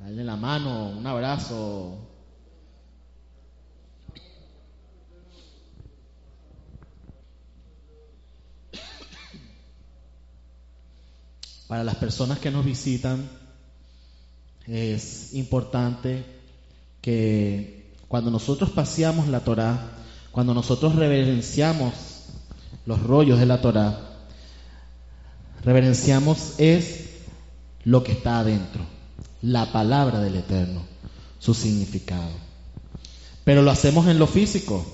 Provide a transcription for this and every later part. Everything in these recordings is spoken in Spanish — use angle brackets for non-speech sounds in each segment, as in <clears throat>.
Dale la mano, un abrazo. Para las personas que nos visitan, es importante que cuando nosotros paseamos la Torah, cuando nosotros reverenciamos los rollos de la Torah, reverenciamos es lo que está adentro, la palabra del Eterno, su significado. Pero lo hacemos en lo físico,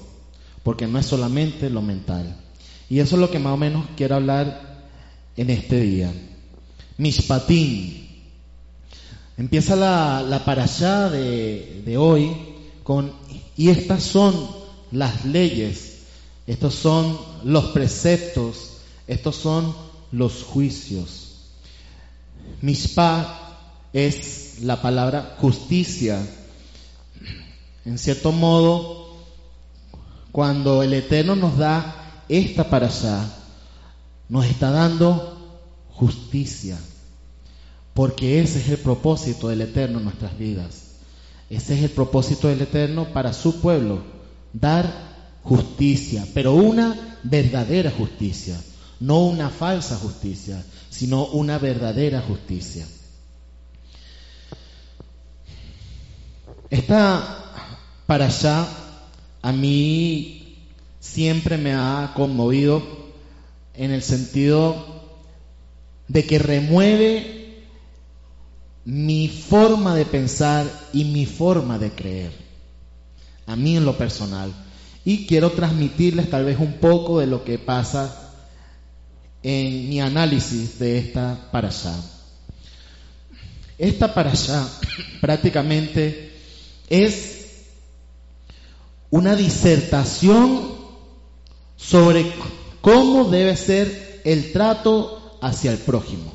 porque no es solamente lo mental. Y eso es lo que más o menos quiero hablar en este día. Mishpatim. Empieza la, la parashá de, de hoy con, y estas son las leyes, estos son los preceptos, estos son los juicios. Mishpa es la palabra justicia. En cierto modo, cuando el Eterno nos da esta para allá, nos está dando justicia. Porque ese es el propósito del Eterno en nuestras vidas. Ese es el propósito del Eterno para su pueblo, dar justicia, pero una verdadera justicia, no una falsa justicia, sino una verdadera justicia. Esta para allá a mí siempre me ha conmovido en el sentido de que remueve mi forma de pensar y mi forma de creer, a mí en lo personal. Y quiero transmitirles tal vez un poco de lo que pasa en mi análisis de esta para allá. Esta para allá prácticamente es una disertación sobre cómo debe ser el trato hacia el prójimo.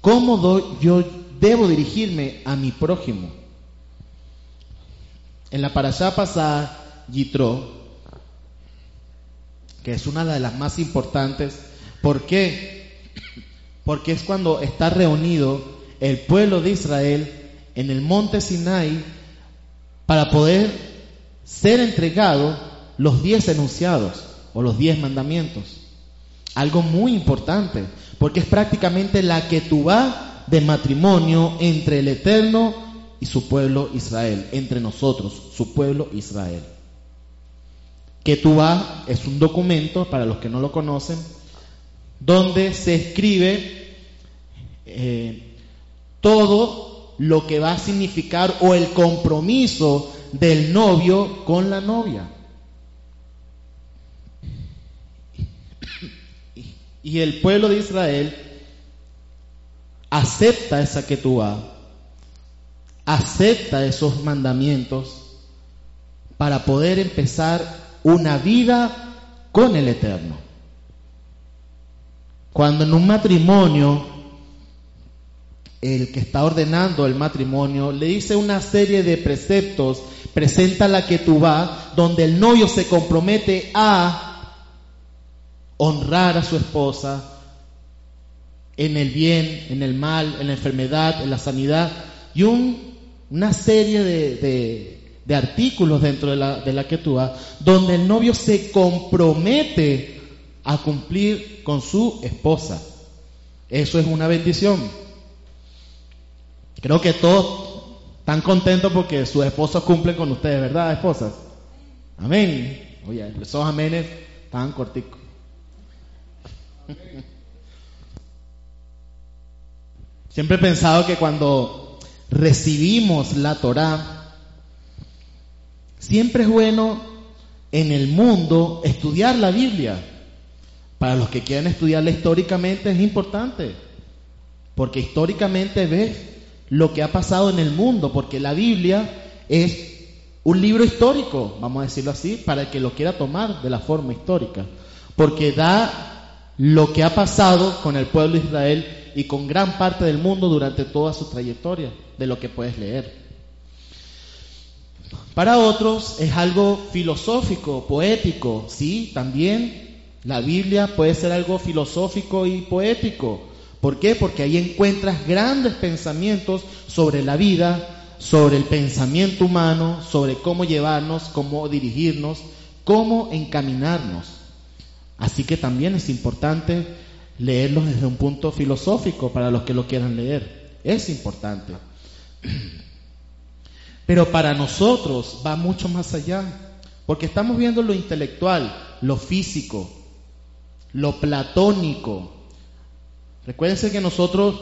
¿Cómo yo debo dirigirme a mi prójimo? En la para allá pasada, Yitro que es una de las más importantes. ¿Por qué? Porque es cuando está reunido el pueblo de Israel en el monte Sinai para poder ser entregado los diez enunciados o los diez mandamientos. Algo muy importante, porque es prácticamente la que tú de matrimonio entre el Eterno y su pueblo Israel, entre nosotros, su pueblo Israel. Ketubá es un documento, para los que no lo conocen, donde se escribe eh, todo lo que va a significar o el compromiso del novio con la novia. Y el pueblo de Israel acepta esa Ketubá, acepta esos mandamientos para poder empezar una vida con el Eterno. Cuando en un matrimonio, el que está ordenando el matrimonio le dice una serie de preceptos, presenta la que tú donde el novio se compromete a honrar a su esposa en el bien, en el mal, en la enfermedad, en la sanidad, y una serie de, artículos dentro de la, de la donde el novio se compromete a cumplir con su esposa. Eso es una bendición. Creo que todos están contentos porque sus esposos cumplen con ustedes, ¿verdad, esposas? Amén. Oye, esos amenes están corticos. <laughs> Siempre he pensado que cuando recibimos la Torah, Siempre es bueno en el mundo estudiar la Biblia. Para los que quieran estudiarla históricamente es importante, porque históricamente ves lo que ha pasado en el mundo, porque la Biblia es un libro histórico, vamos a decirlo así, para el que lo quiera tomar de la forma histórica, porque da lo que ha pasado con el pueblo de Israel y con gran parte del mundo durante toda su trayectoria, de lo que puedes leer. Para otros es algo filosófico, poético, sí, también la Biblia puede ser algo filosófico y poético, ¿Por qué? Porque ahí encuentras grandes pensamientos sobre la vida, sobre el pensamiento humano, sobre cómo llevarnos, cómo dirigirnos, cómo encaminarnos. Así que también es importante leerlos desde un punto filosófico para los que lo quieran leer. Es importante. <clears throat> Pero para nosotros va mucho más allá, porque estamos viendo lo intelectual, lo físico, lo platónico. Recuérdense que nosotros,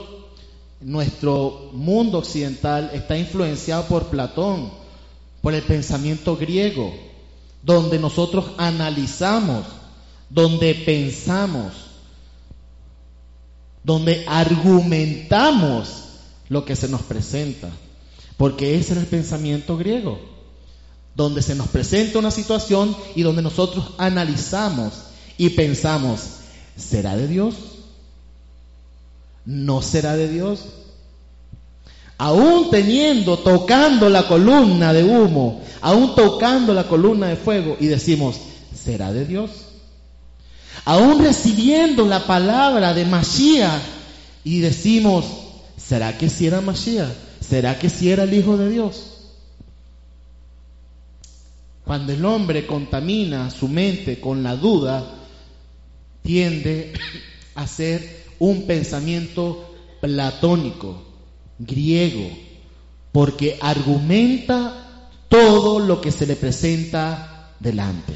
nuestro mundo occidental está influenciado por Platón, por el pensamiento griego, donde nosotros analizamos, donde pensamos, donde argumentamos lo que se nos presenta. Porque ese era el pensamiento griego, donde se nos presenta una situación y donde nosotros analizamos y pensamos, ¿será de Dios? ¿No será de Dios? Aún teniendo, tocando la columna de humo, aún tocando la columna de fuego y decimos, ¿será de Dios? Aún recibiendo la palabra de Mashiach y decimos, ¿será que si era Mashiach? ¿Será que si era el Hijo de Dios? Cuando el hombre contamina su mente con la duda, tiende a ser un pensamiento platónico, griego, porque argumenta todo lo que se le presenta delante.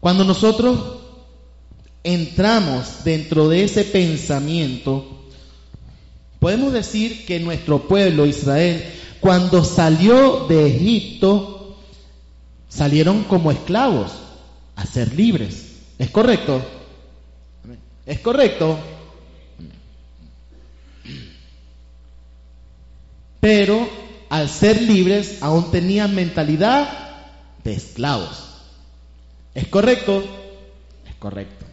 Cuando nosotros entramos dentro de ese pensamiento, podemos decir que nuestro pueblo Israel, cuando salió de Egipto, salieron como esclavos a ser libres. ¿Es correcto? ¿Es correcto? Pero al ser libres aún tenían mentalidad de esclavos. ¿Es correcto? Es correcto.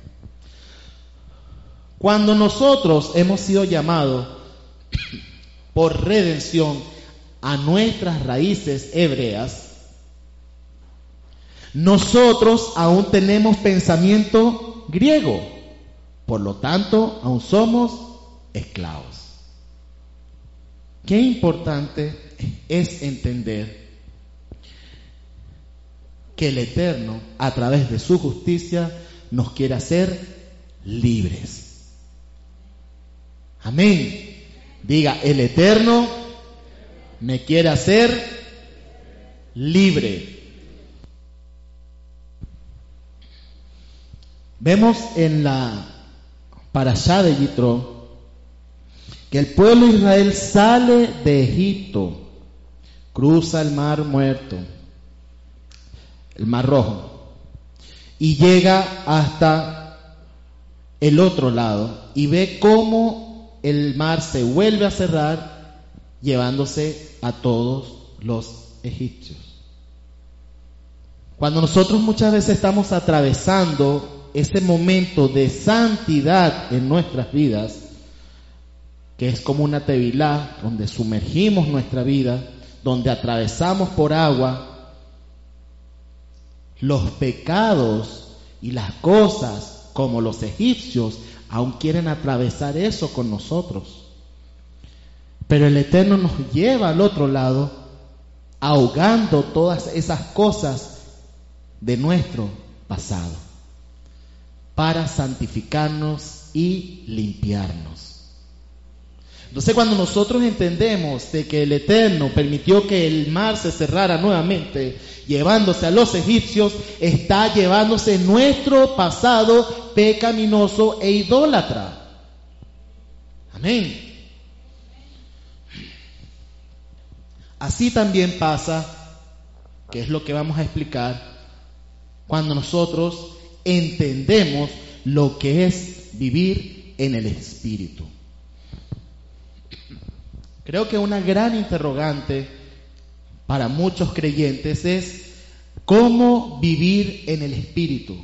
Cuando nosotros hemos sido llamados por redención a nuestras raíces hebreas, nosotros aún tenemos pensamiento griego, por lo tanto aún somos esclavos. Qué importante es entender que el Eterno, a través de su justicia, nos quiere hacer libres. Amén. Diga, el Eterno me quiere hacer libre. Vemos en la allá de Yitro que el pueblo de Israel sale de Egipto, cruza el mar muerto, el mar rojo, y llega hasta el otro lado y ve cómo el mar se vuelve a cerrar llevándose a todos los egipcios. Cuando nosotros muchas veces estamos atravesando ese momento de santidad en nuestras vidas, que es como una tevilá, donde sumergimos nuestra vida, donde atravesamos por agua, los pecados y las cosas como los egipcios aún quieren atravesar eso con nosotros. Pero el Eterno nos lleva al otro lado, ahogando todas esas cosas de nuestro pasado, para santificarnos y limpiarnos. Entonces cuando nosotros entendemos de que el Eterno permitió que el mar se cerrara nuevamente, llevándose a los egipcios, está llevándose nuestro pasado pecaminoso e idólatra. Amén. Así también pasa, que es lo que vamos a explicar, cuando nosotros entendemos lo que es vivir en el Espíritu. Creo que una gran interrogante para muchos creyentes es cómo vivir en el Espíritu.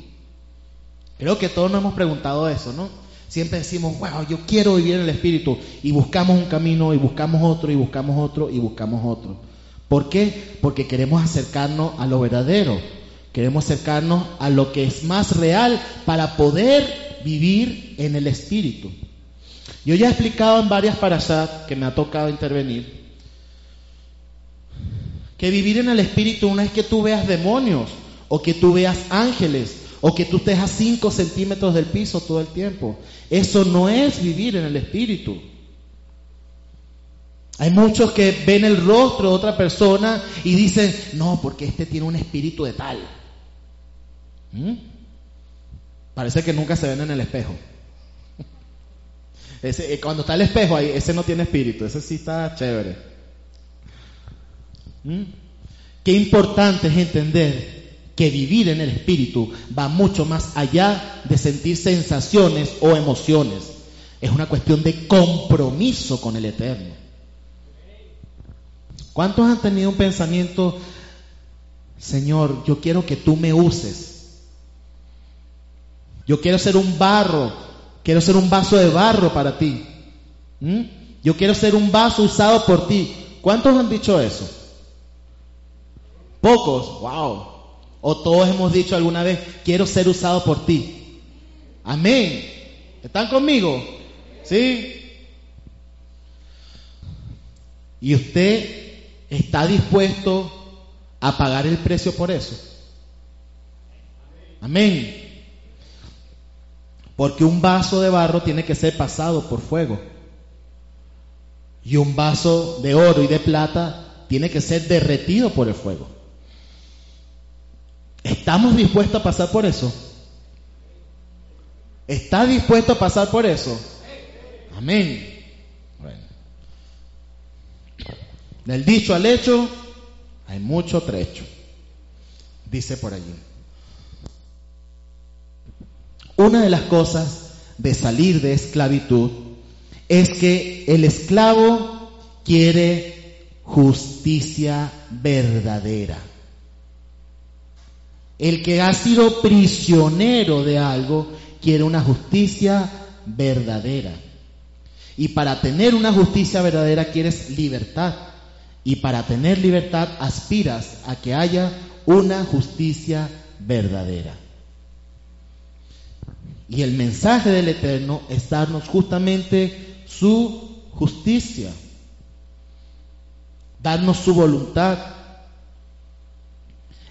Creo que todos nos hemos preguntado eso, ¿no? Siempre decimos, wow, yo quiero vivir en el Espíritu y buscamos un camino y buscamos otro y buscamos otro y buscamos otro. ¿Por qué? Porque queremos acercarnos a lo verdadero. Queremos acercarnos a lo que es más real para poder vivir en el Espíritu. Yo ya he explicado en varias parashat que me ha tocado intervenir que vivir en el Espíritu no es que tú veas demonios o que tú veas ángeles o que tú estés a 5 centímetros del piso todo el tiempo. Eso no es vivir en el Espíritu. Hay muchos que ven el rostro de otra persona y dicen, no, porque este tiene un espíritu de tal. ¿Mm? Parece que nunca se ven en el espejo. <laughs> Ese, eh, cuando está el espejo ahí, ese no tiene espíritu, ese sí está chévere. ¿Mm? Qué importante es entender que vivir en el espíritu va mucho más allá de sentir sensaciones o emociones. Es una cuestión de compromiso con el eterno. ¿Cuántos han tenido un pensamiento, Señor, yo quiero que tú me uses? Yo quiero ser un barro, quiero ser un vaso de barro para ti. ¿Mm? Yo quiero ser un vaso usado por ti. ¿Cuántos han dicho eso? Pocos, wow. O todos hemos dicho alguna vez, quiero ser usado por ti. Amén. ¿Están conmigo? ¿Sí? ¿Y usted está dispuesto a pagar el precio por eso? Amén. Porque un vaso de barro tiene que ser pasado por fuego. Y un vaso de oro y de plata tiene que ser derretido por el fuego. ¿Estamos dispuestos a pasar por eso? ¿Está dispuesto a pasar por eso? Amén. Bueno. Del dicho al hecho hay mucho trecho. Dice por allí. Una de las cosas de salir de esclavitud es que el esclavo quiere justicia verdadera. El que ha sido prisionero de algo quiere una justicia verdadera. Y para tener una justicia verdadera quieres libertad. Y para tener libertad aspiras a que haya una justicia verdadera. Y el mensaje del Eterno es darnos justamente su justicia, darnos su voluntad,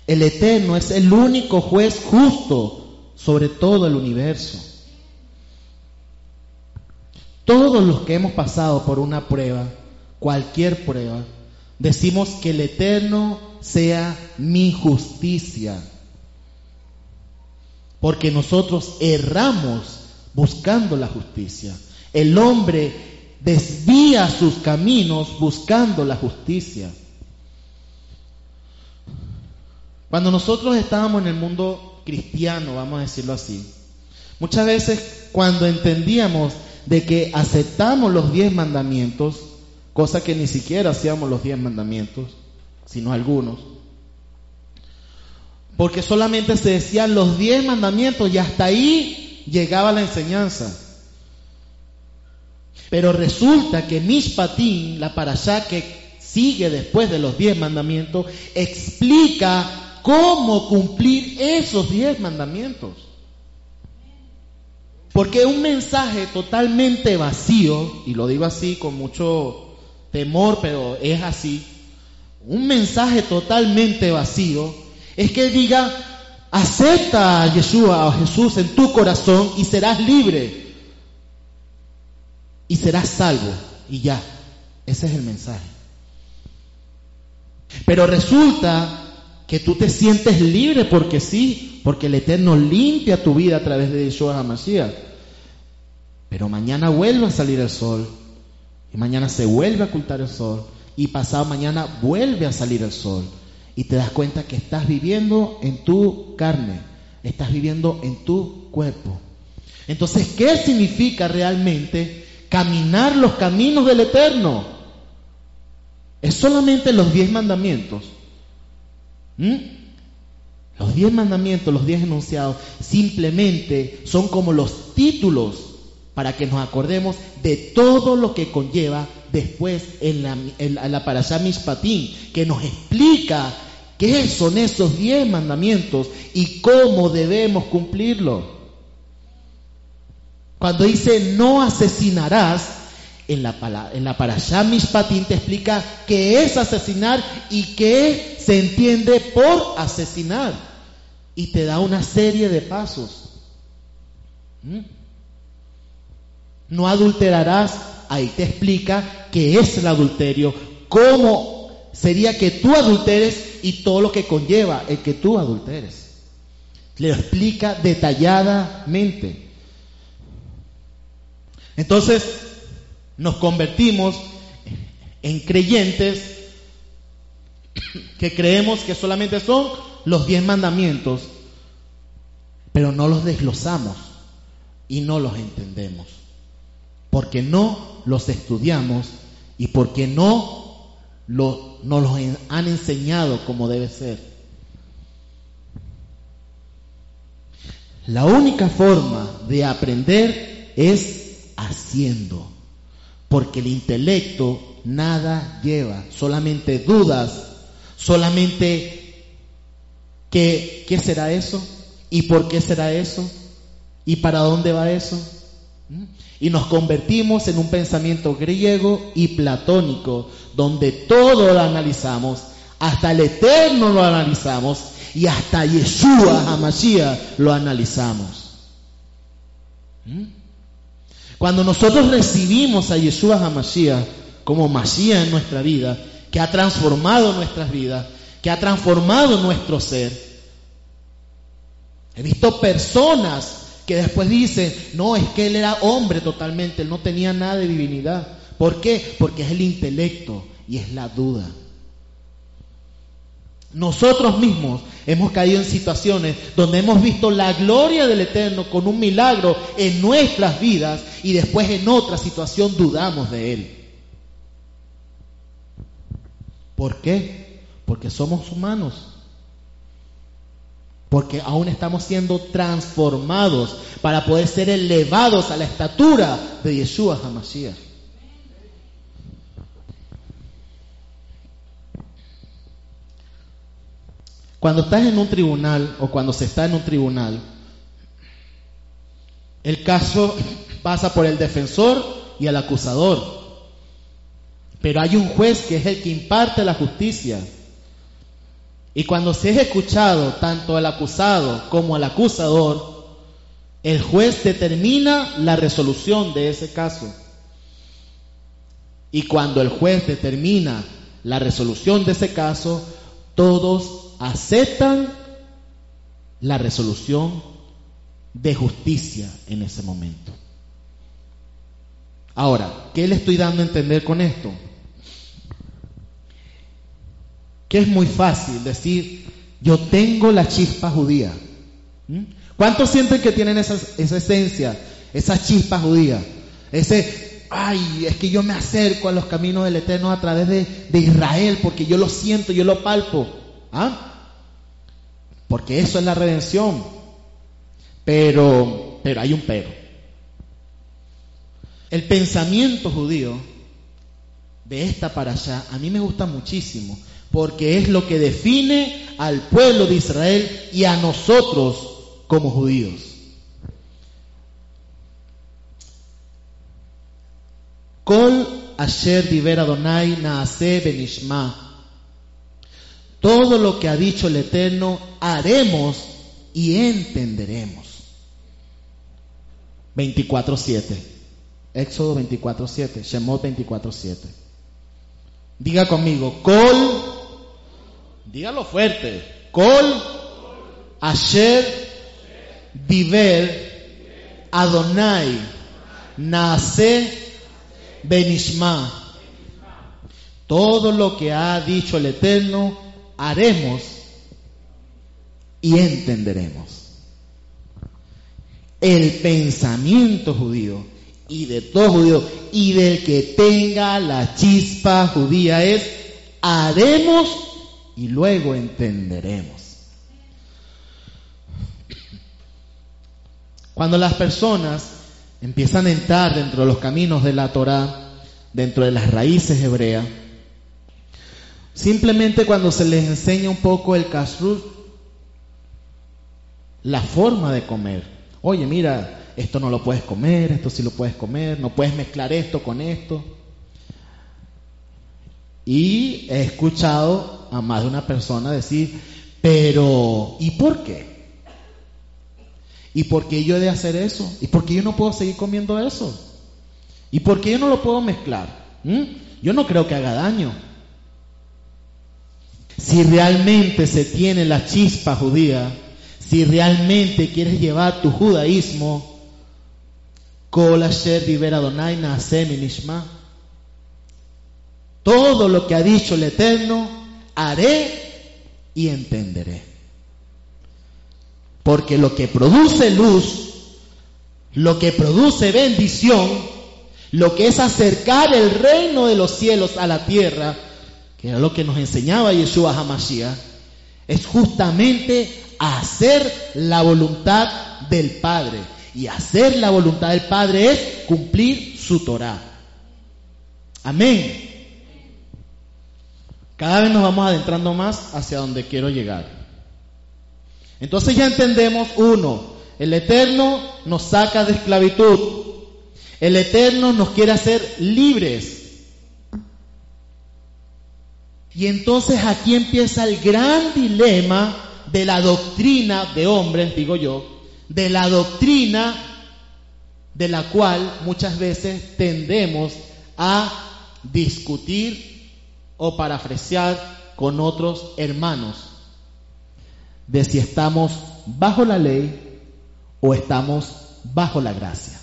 el Eterno es el único juez justo sobre todo el universo. Todos los que hemos pasado por una prueba, cualquier prueba, decimos que el Eterno sea mi justicia. Porque nosotros erramos buscando la justicia. El hombre desvía sus caminos buscando la justicia. Cuando nosotros estábamos en el mundo cristiano, vamos a decirlo así, muchas veces cuando entendíamos de que aceptamos los diez mandamientos, cosa que ni siquiera hacíamos los diez mandamientos, sino algunos, porque solamente se decían los diez mandamientos y hasta ahí llegaba la enseñanza. Pero resulta que Mishpatim, la parashá que sigue después de los diez mandamientos, explica cómo cumplir esos diez mandamientos. Porque un mensaje totalmente vacío, y lo digo así con mucho temor, pero es así, un mensaje totalmente vacío es que diga, acepta a Yeshua, a Jesús en tu corazón y serás libre. Y serás salvo. Y ya, ese es el mensaje. Pero resulta que tú te sientes libre porque sí, porque el Eterno limpia tu vida a través de Yeshua HaMashiach. Pero mañana vuelve a salir el sol, y mañana se vuelve a ocultar el sol, y pasado mañana vuelve a salir el sol, y te das cuenta que estás viviendo en tu carne, estás viviendo en tu cuerpo. Entonces, ¿qué significa realmente caminar los caminos del Eterno? Es solamente los diez mandamientos. ¿Mm? Los diez mandamientos, los diez enunciados, simplemente son como los títulos para que nos acordemos de todo lo que conlleva después en la, en la, que nos explica ¿Qué son esos diez mandamientos y cómo debemos cumplirlo? Cuando dice no asesinarás, en la, en la Parashá te explica qué es asesinar y qué se entiende por asesinar. Y te da una serie de pasos. ¿Mm? No adulterarás, ahí te explica qué es el adulterio, cómo sería que tú adulteres y todo lo que conlleva el que tú adulteres. Le explica detalladamente. Entonces, nos convertimos en creyentes que creemos que solamente son los diez mandamientos, pero no los desglosamos y no los entendemos, porque no los estudiamos y porque no nos los han enseñado como debe ser. La única forma de aprender es haciendo, porque el intelecto nada lleva, solamente dudas, solamente ¿qué, qué será eso? ¿Y por qué será eso? ¿Y para dónde va eso? Y nos convertimos en un pensamiento griego y platónico, donde todo lo analizamos, hasta el eterno lo analizamos y hasta Yeshua Hamashiach lo analizamos. ¿Mm? Cuando nosotros recibimos a Yeshua Hamashiach como Mashiach en nuestra vida, que ha transformado nuestras vidas, que ha transformado nuestro ser, he visto personas que después dicen, no, es que él era hombre totalmente, él no tenía nada de divinidad. ¿Por qué? Porque es el intelecto y es la duda. Nosotros mismos hemos caído en situaciones donde hemos visto la gloria del Eterno con un milagro en nuestras vidas y después en otra situación dudamos de Él. ¿Por qué? Porque somos humanos porque aún estamos siendo transformados para poder ser elevados a la estatura de Yeshua HaMashiach. Cuando estás en un tribunal o cuando se está en un tribunal, el caso pasa por el defensor y el acusador. Pero hay un juez que es el que imparte la justicia. Y cuando se es escuchado tanto al acusado como al acusador, el juez determina la resolución de ese caso. Y cuando el juez determina la resolución de ese caso, todos aceptan la resolución de justicia en ese momento. Ahora, ¿qué le estoy dando a entender con esto? que es muy fácil decir, yo tengo la chispa judía. ¿Mm? ¿Cuántos sienten que tienen esa, esencia, esa chispa judía? Ese, ay, es que yo me acerco a los caminos del Eterno a través de, de Israel porque yo lo siento, yo lo palpo. ¿Ah? Porque eso es la redención. Pero, pero hay un pero. El pensamiento judío de esta para allá a mí me gusta muchísimo porque es lo que define al pueblo de Israel y a nosotros como judíos. Kol asher diver Adonai naase benishma. Todo lo que ha dicho el Eterno haremos y entenderemos. 24.7. Éxodo 24.7. Shemot 24.7. Diga conmigo, Kol Dígalo fuerte. Kol Asher Diver Adonai Nace Benishma. Todo lo que ha dicho el Eterno haremos y entenderemos. El pensamiento judío y de todo judío y del que tenga la chispa judía es haremos y luego entenderemos. Cuando las personas empiezan a entrar dentro de los caminos de la Torah, dentro de las raíces hebreas, Simplemente cuando se les enseña un poco el kashrut, la forma de comer. Oye, mira, esto no lo puedes comer, esto sí lo puedes comer, no puedes mezclar esto con esto. Y he escuchado a más de una persona decir, pero ¿y por qué? ¿Y por qué yo he de hacer eso? ¿Y por qué yo no puedo seguir comiendo eso? ¿Y por qué yo no lo puedo mezclar? ¿Mm? Yo no creo que haga daño. Si realmente se tiene la chispa judía, si realmente quieres llevar tu judaísmo, todo lo que ha dicho el Eterno, haré y entenderé. Porque lo que produce luz, lo que produce bendición, lo que es acercar el reino de los cielos a la tierra, que era lo que nos enseñaba Yeshua Hamashiach, es justamente hacer la voluntad del Padre. Y hacer la voluntad del Padre es cumplir su Torah. Amén. Cada vez nos vamos adentrando más hacia donde quiero llegar. Entonces ya entendemos, uno, el Eterno nos saca de esclavitud. El Eterno nos quiere hacer libres. Y entonces aquí empieza el gran dilema de la doctrina de hombres, digo yo, de la doctrina de la cual muchas veces tendemos a discutir o parafrasear con otros hermanos de si estamos bajo la ley o estamos bajo la gracia.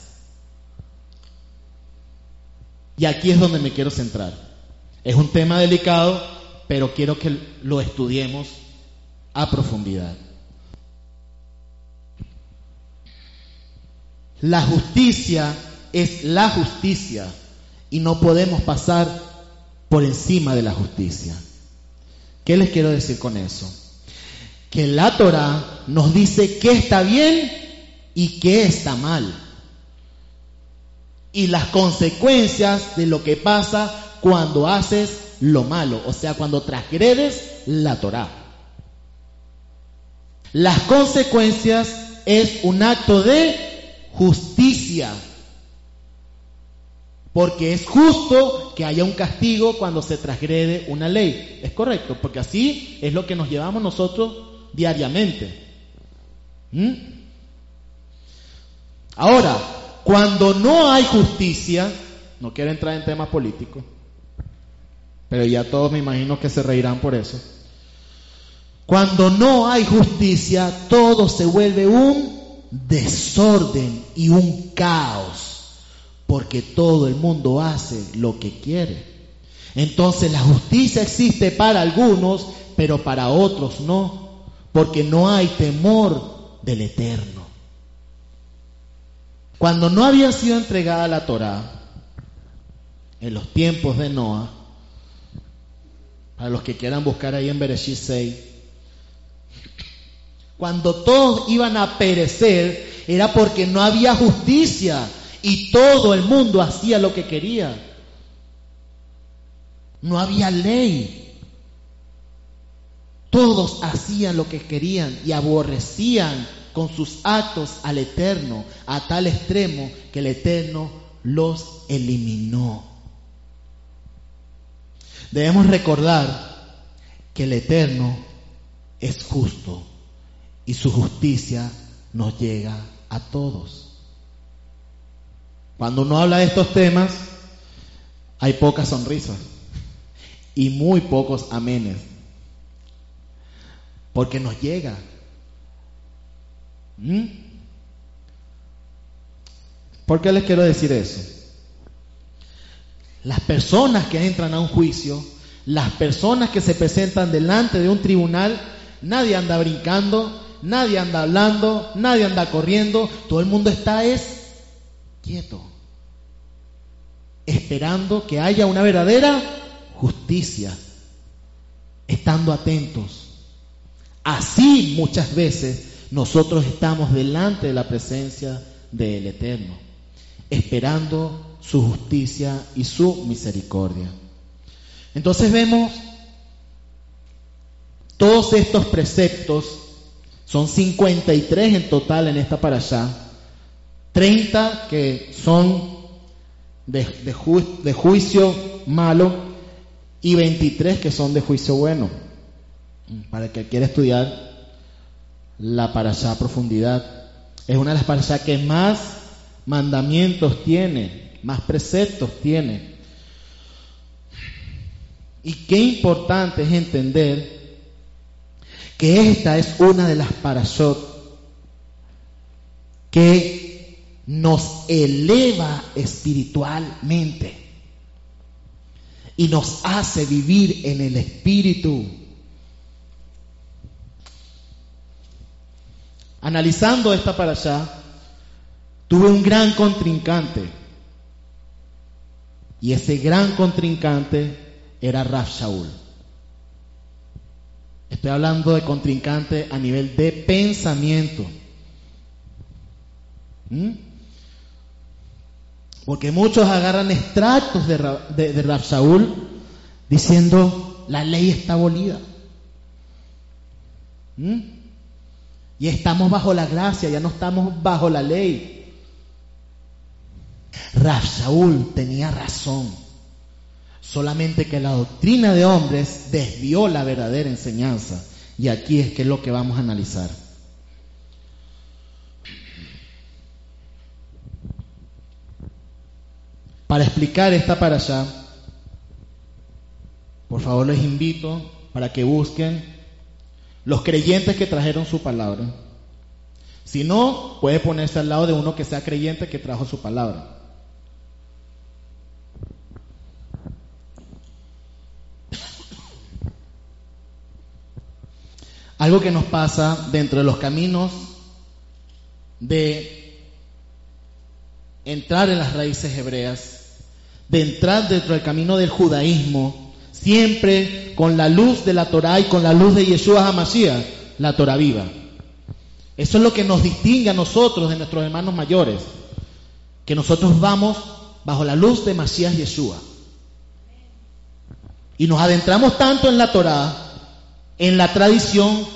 Y aquí es donde me quiero centrar. Es un tema delicado, pero quiero que lo estudiemos a profundidad. La justicia es la justicia y no podemos pasar por encima de la justicia. ¿Qué les quiero decir con eso? Que la Torah nos dice qué está bien y qué está mal. Y las consecuencias de lo que pasa cuando haces lo malo, o sea, cuando transgredes la Torah. Las consecuencias es un acto de justicia. Porque es justo que haya un castigo cuando se transgrede una ley. Es correcto, porque así es lo que nos llevamos nosotros diariamente. ¿Mm? Ahora, cuando no hay justicia, no quiero entrar en temas políticos, pero ya todos me imagino que se reirán por eso. Cuando no hay justicia, todo se vuelve un desorden y un caos, porque todo el mundo hace lo que quiere. Entonces la justicia existe para algunos, pero para otros no, porque no hay temor del eterno. Cuando no había sido entregada la Torá, en los tiempos de Noah, para los que quieran buscar ahí en Bereshit 6, cuando todos iban a perecer, era porque no había justicia y todo el mundo hacía lo que quería. No había ley. Todos hacían lo que querían y aborrecían con sus actos al Eterno a tal extremo que el Eterno los eliminó. Debemos recordar que el Eterno es justo y su justicia nos llega a todos. Cuando uno habla de estos temas, hay pocas sonrisas y muy pocos amenes, porque nos llega. ¿Mm? ¿Por qué les quiero decir eso? Las personas que entran a un juicio, las personas que se presentan delante de un tribunal, nadie anda brincando, nadie anda hablando, nadie anda corriendo, todo el mundo está es quieto, esperando que haya una verdadera justicia, estando atentos. Así muchas veces nosotros estamos delante de la presencia del Eterno, esperando su justicia y su misericordia. Entonces vemos Todos estos preceptos son 53 en total en esta para allá. 30 que son de, juicio malo y 23 que son de juicio bueno. Para el que quiera estudiar la parashá a profundidad. Es una de las parashá que más mandamientos tiene, más preceptos tiene. Y qué importante es entender que esta es una de las parashot que nos eleva espiritualmente y nos hace vivir en el espíritu. Analizando esta para tuve un gran contrincante. Y ese gran contrincante era Raf Shaul. Estoy hablando de contrincante a nivel de pensamiento. ¿Mm? Porque muchos agarran extractos de, de, de Shaul diciendo la ley está abolida. ¿Mm? Y estamos bajo la gracia, ya no estamos bajo la ley. Rab tenía razón. Solamente que la doctrina de hombres desvió la verdadera enseñanza. Y aquí es que es lo que vamos a analizar. Para explicar esta para allá, por favor les invito para que busquen los creyentes que trajeron su palabra. Si no, puede ponerse al lado de uno que sea creyente que trajo su palabra. Algo que nos pasa dentro de los caminos de entrar en las raíces hebreas, de entrar dentro del camino del judaísmo, siempre con la luz de la Torah y con la luz de Yeshua HaMashiach, la Torah viva. Eso es lo que nos distingue a nosotros de nuestros hermanos mayores, que nosotros vamos bajo la luz de Masías Yeshua. Y nos adentramos tanto en la Torah, en la tradición,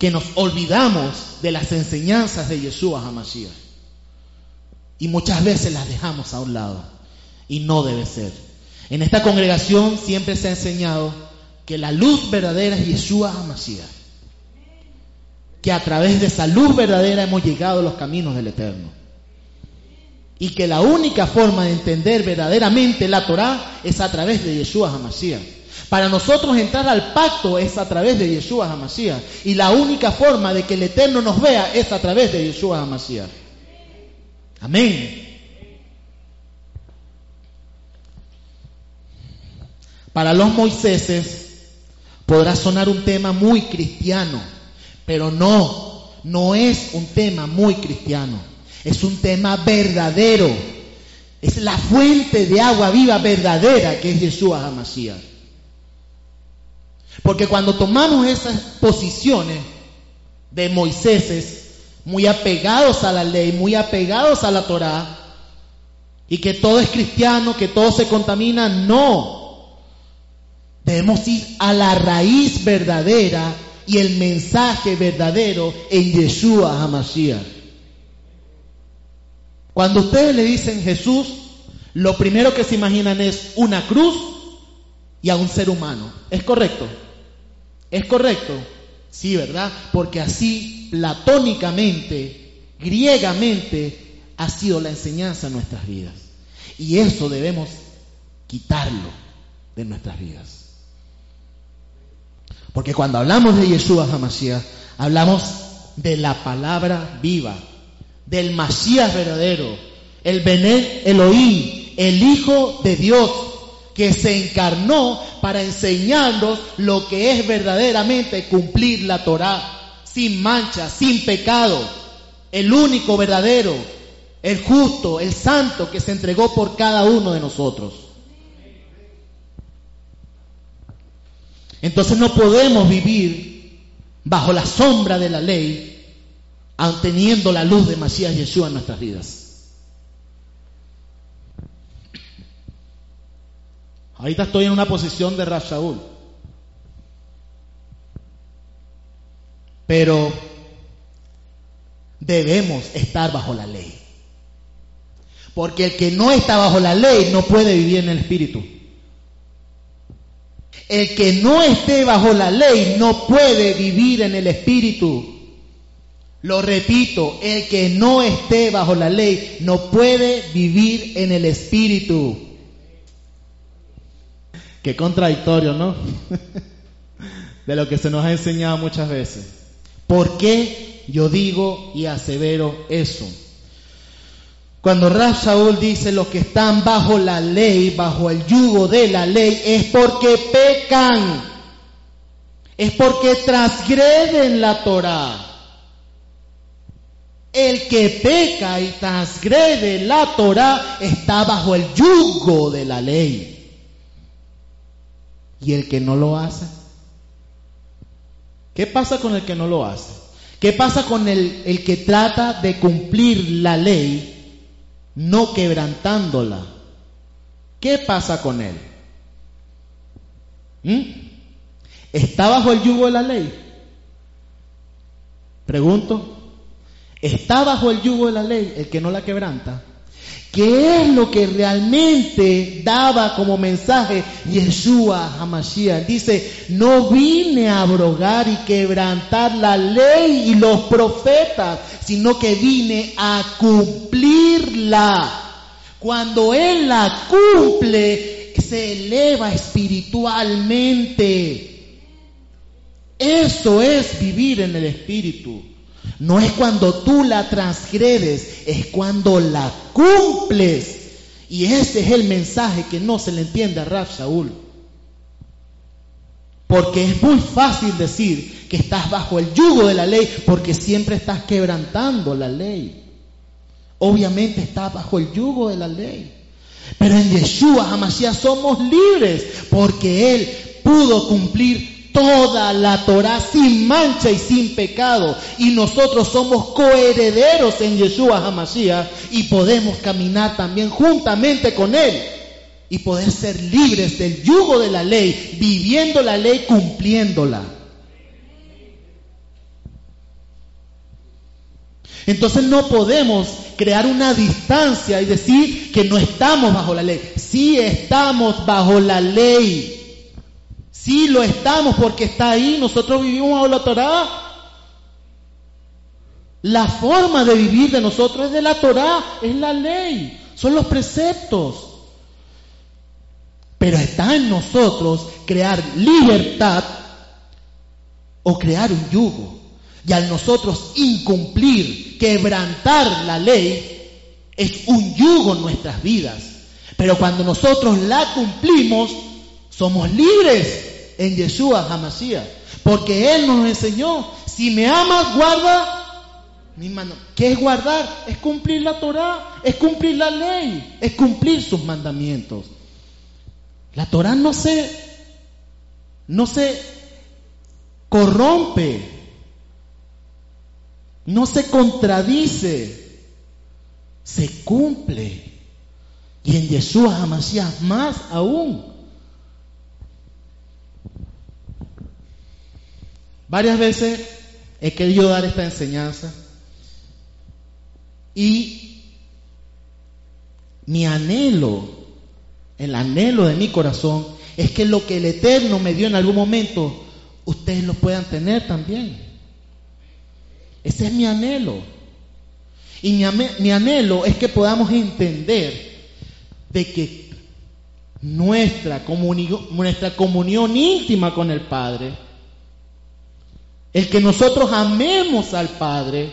que nos olvidamos de las enseñanzas de Yeshua HaMashiach. Y muchas veces las dejamos a un lado. Y no debe ser. En esta congregación siempre se ha enseñado que la luz verdadera es Yeshua HaMashiach. Que a través de esa luz verdadera hemos llegado a los caminos del Eterno. Y que la única forma de entender verdaderamente la Torah es a través de Yeshua HaMashiach. Para nosotros entrar al pacto es a través de Yeshua HaMashiach. Y la única forma de que el Eterno nos vea es a través de Yeshua HaMashiach. Amén. Para los Moiséses podrá sonar un tema muy cristiano, pero no, no es un tema muy cristiano. Es un tema verdadero. Es la fuente de agua viva verdadera que es Yeshua HaMashiach. Porque cuando tomamos esas posiciones de Moiséses, muy apegados a la ley, muy apegados a la Torah, y que todo es cristiano, que todo se contamina, no. Debemos ir a la raíz verdadera y el mensaje verdadero en Yeshua HaMashiach. Cuando ustedes le dicen Jesús, lo primero que se imaginan es una cruz y a un ser humano. ¿Es correcto? ¿Es correcto? Sí, ¿verdad? Porque así platónicamente, griegamente, ha sido la enseñanza en nuestras vidas. Y eso debemos quitarlo de nuestras vidas. Porque cuando hablamos de Yeshua HaMashiach, hablamos de la palabra viva, del Mashiach verdadero, el Benet Elohim, el Hijo de Dios, que se encarnó para enseñarnos lo que es verdaderamente cumplir la Torah, sin mancha, sin pecado, el único verdadero, el justo, el santo que se entregó por cada uno de nosotros. Entonces no podemos vivir bajo la sombra de la ley, teniendo la luz de Masías Yeshua en nuestras vidas. Ahorita estoy en una posición de Rashaul. Pero debemos estar bajo la ley. Porque el que no está bajo la ley no puede vivir en el Espíritu. El que no esté bajo la ley no puede vivir en el Espíritu. Lo repito, el que no esté bajo la ley no puede vivir en el Espíritu. Qué contradictorio, ¿no? <laughs> de lo que se nos ha enseñado muchas veces. ¿Por qué yo digo y asevero eso? Cuando Rab Saúl dice los que están bajo la ley, bajo el yugo de la ley, es porque pecan, es porque transgreden la Torah. El que peca y transgrede la Torah está bajo el yugo de la ley. ¿Y el que no lo hace? ¿Qué pasa con el que no lo hace? ¿Qué pasa con el, el que trata de cumplir la ley no quebrantándola. ¿Qué pasa con él? ¿Mm? ¿Está bajo el yugo de la ley? Pregunto, ¿está bajo el yugo de la ley el que no la quebranta? ¿Qué es lo que realmente daba como mensaje Yeshua Hamashiach? Dice, no vine a abrogar y quebrantar la ley y los profetas, sino que vine a cumplirla. Cuando Él la cumple, se eleva espiritualmente. Eso es vivir en el Espíritu. No es cuando tú la transgredes, es cuando la cumples. Y ese es el mensaje que no se le entiende a Raf Shaul. Porque es muy fácil decir que estás bajo el yugo de la ley porque siempre estás quebrantando la ley. Obviamente estás bajo el yugo de la ley. Pero en Yeshua Hamashiach somos libres porque Él pudo cumplir toda la Torah sin mancha y sin pecado. Y nosotros somos coherederos en Yeshua Hamashiach y podemos caminar también juntamente con Él y poder ser libres del yugo de la ley, viviendo la ley, cumpliéndola. Entonces no podemos crear una distancia y decir que no estamos bajo la ley. Sí estamos bajo la ley. Sí lo estamos porque está ahí, nosotros vivimos bajo la Torah. La forma de vivir de nosotros es de la Torah, es la ley, son los preceptos. Pero está en nosotros crear libertad o crear un yugo. Y al nosotros incumplir, quebrantar la ley, es un yugo en nuestras vidas. Pero cuando nosotros la cumplimos, somos libres en Yeshua Hamashiach. Porque Él nos enseñó, si me amas, guarda mi mano. ¿Qué es guardar? Es cumplir la Torah, es cumplir la ley, es cumplir sus mandamientos. La Torah no se, no se corrompe, no se contradice, se cumple. Y en Yeshua Hamashiach más aún. Varias veces he querido dar esta enseñanza y mi anhelo, el anhelo de mi corazón, es que lo que el Eterno me dio en algún momento, ustedes lo puedan tener también. Ese es mi anhelo. Y mi, anhelo es que podamos entender de que nuestra nuestra comunión íntima con el Padre, el que nosotros amemos al Padre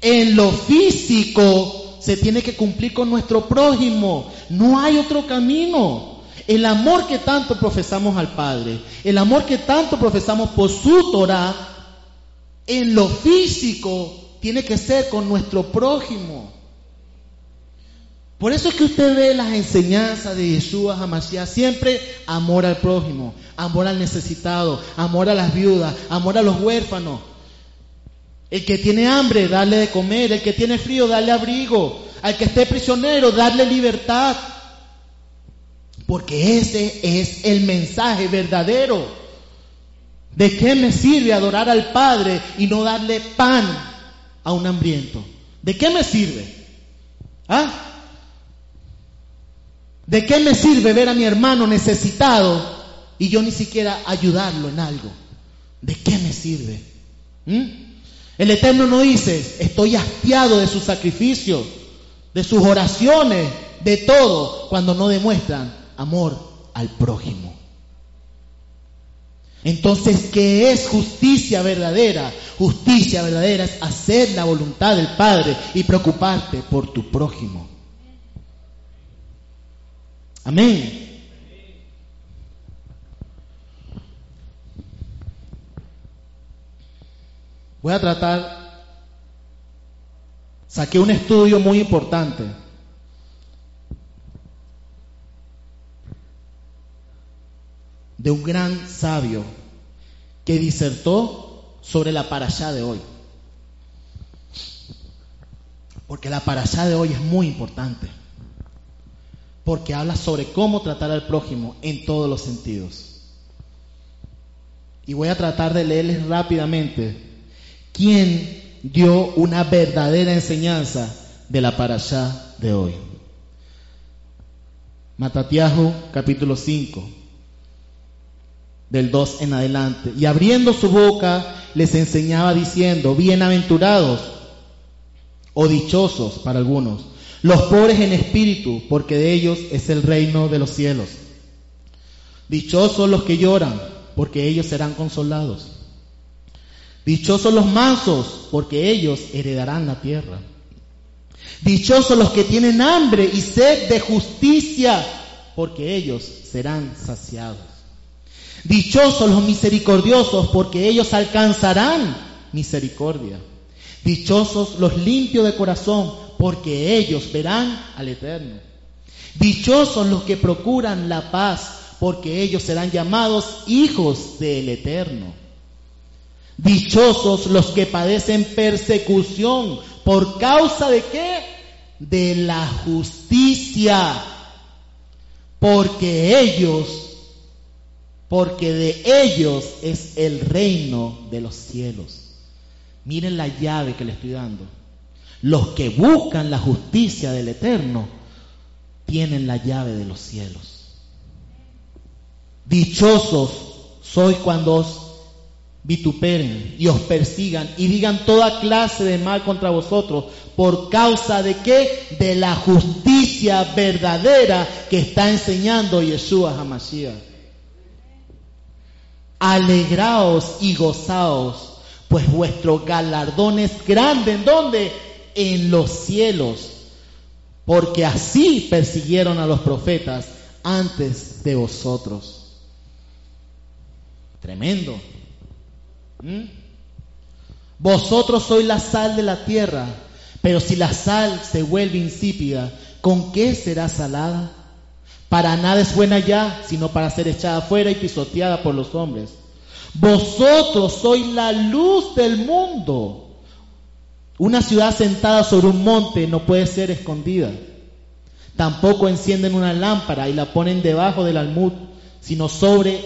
en lo físico se tiene que cumplir con nuestro prójimo. No hay otro camino. El amor que tanto profesamos al Padre, el amor que tanto profesamos por su Torah, en lo físico tiene que ser con nuestro prójimo. Por eso es que usted ve las enseñanzas de Yeshua Hamashiach, siempre amor al prójimo, amor al necesitado, amor a las viudas, amor a los huérfanos. El que tiene hambre, darle de comer, el que tiene frío, darle abrigo, al que esté prisionero, darle libertad. Porque ese es el mensaje verdadero ¿De qué me sirve adorar al Padre y no darle pan a un hambriento? ¿De qué me sirve? ¿Ah? ¿De qué me sirve ver a mi hermano necesitado y yo ni siquiera ayudarlo en algo? ¿De qué me sirve? ¿Mm? El Eterno no dice, estoy hastiado de sus sacrificios, de sus oraciones, de todo, cuando no demuestran amor al prójimo. Entonces, ¿qué es justicia verdadera? Justicia verdadera es hacer la voluntad del Padre y preocuparte por tu prójimo. Amén. Voy a tratar, saqué un estudio muy importante. de un gran sabio que disertó sobre la parashá de hoy. Porque la parashá de hoy es muy importante porque habla sobre cómo tratar al prójimo en todos los sentidos. Y voy a tratar de leerles rápidamente quién dio una verdadera enseñanza de la parashá de hoy. Matatiahu capítulo 5 del 2 en adelante. Y abriendo su boca les enseñaba diciendo, bienaventurados o dichosos para algunos los pobres en espíritu, porque de ellos es el reino de los cielos. Dichosos los que lloran, porque ellos serán consolados. Dichosos los mansos, porque ellos heredarán la tierra. Dichosos los que tienen hambre y sed de justicia, porque ellos serán saciados. Dichosos los misericordiosos, porque ellos alcanzarán misericordia. Dichosos los limpios de corazón, porque ellos verán al Eterno. Dichosos los que procuran la paz, porque ellos serán llamados hijos del Eterno. Dichosos los que padecen persecución, ¿por causa de qué? De la justicia, porque ellos, porque de ellos es el reino de los cielos. Miren la llave que le estoy dando. Los que buscan la justicia del Eterno tienen la llave de los cielos. Dichosos sois cuando os vituperen y os persigan y digan toda clase de mal contra vosotros por causa de qué? De la justicia verdadera que está enseñando Yeshua Hamashiach. Alegraos y gozaos, pues vuestro galardón es grande. ¿En dónde? En los cielos, porque así persiguieron a los profetas antes de vosotros. Tremendo. ¿Mm? Vosotros sois la sal de la tierra, pero si la sal se vuelve insípida, ¿con qué será salada? Para nada es buena ya, sino para ser echada fuera y pisoteada por los hombres. Vosotros sois la luz del mundo. Una ciudad sentada sobre un monte no puede ser escondida. Tampoco encienden una lámpara y la ponen debajo del almud, sino sobre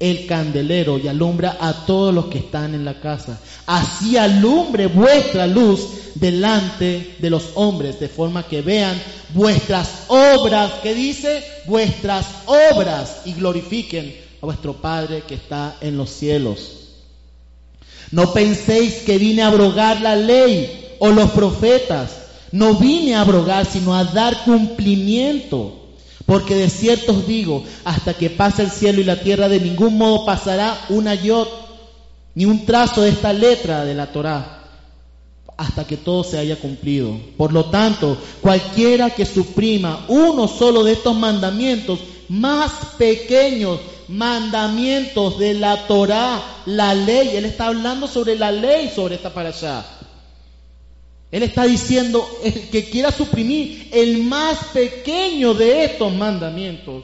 el candelero y alumbra a todos los que están en la casa. Así alumbre vuestra luz delante de los hombres, de forma que vean vuestras obras, que dice vuestras obras, y glorifiquen a vuestro Padre que está en los cielos. No penséis que vine a abrogar la ley o los profetas. No vine a abrogar, sino a dar cumplimiento. Porque de cierto os digo, hasta que pase el cielo y la tierra, de ningún modo pasará una yot, ni un trazo de esta letra de la Torá, hasta que todo se haya cumplido. Por lo tanto, cualquiera que suprima uno solo de estos mandamientos más pequeños mandamientos de la Torah, la ley. Él está hablando sobre la ley, sobre esta para allá. Él está diciendo, el que quiera suprimir el más pequeño de estos mandamientos.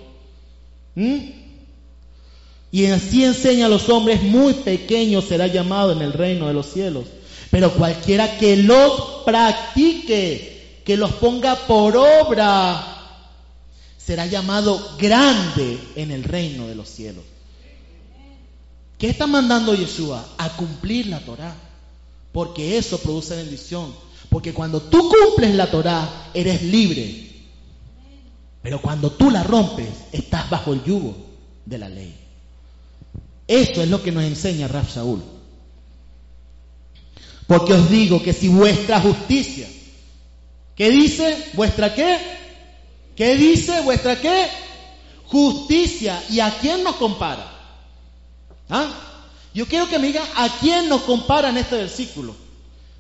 Y así enseña a los hombres, muy pequeño será llamado en el reino de los cielos. Pero cualquiera que los practique, que los ponga por obra, será llamado grande en el reino de los cielos. ¿Qué está mandando Yeshua? A cumplir la Torah. Porque eso produce bendición. Porque cuando tú cumples la Torah, eres libre. Pero cuando tú la rompes, estás bajo el yugo de la ley. Esto es lo que nos enseña Raf Saúl. Porque os digo que si vuestra justicia, ¿qué dice? ¿Vuestra qué? ¿Qué dice? ¿Vuestra qué? Justicia. ¿Y a quién nos compara? ¿Ah? Yo quiero que me digan a quién nos compara en este versículo.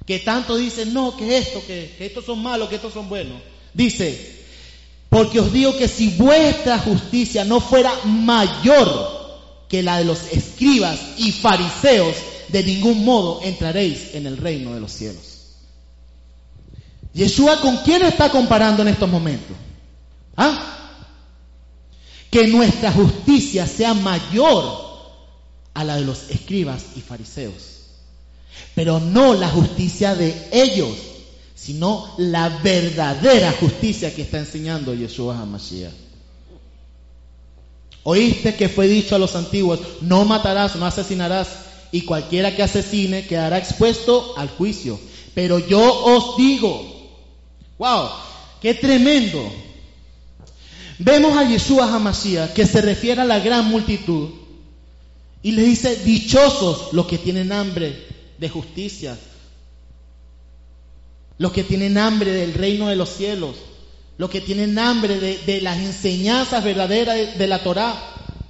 Que tanto dicen, no, que esto, que, que estos son malos, que estos son buenos. Dice, porque os digo que si vuestra justicia no fuera mayor que la de los escribas y fariseos, de ningún modo entraréis en el reino de los cielos. Yeshua, ¿con quién está comparando en estos momentos? ¿Ah? Que nuestra justicia sea mayor a la de los escribas y fariseos. Pero no la justicia de ellos, sino la verdadera justicia que está enseñando Yeshua HaMashiach. Oíste que fue dicho a los antiguos, no matarás, no asesinarás, y cualquiera que asesine quedará expuesto al juicio. Pero yo os digo, wow, qué tremendo. Vemos a Yeshua HaMashiach que se refiere a la gran multitud y le dice, dichosos los que tienen hambre de justicia, los que tienen hambre del reino de los cielos, los que tienen hambre de, las enseñanzas verdaderas de, la Torah.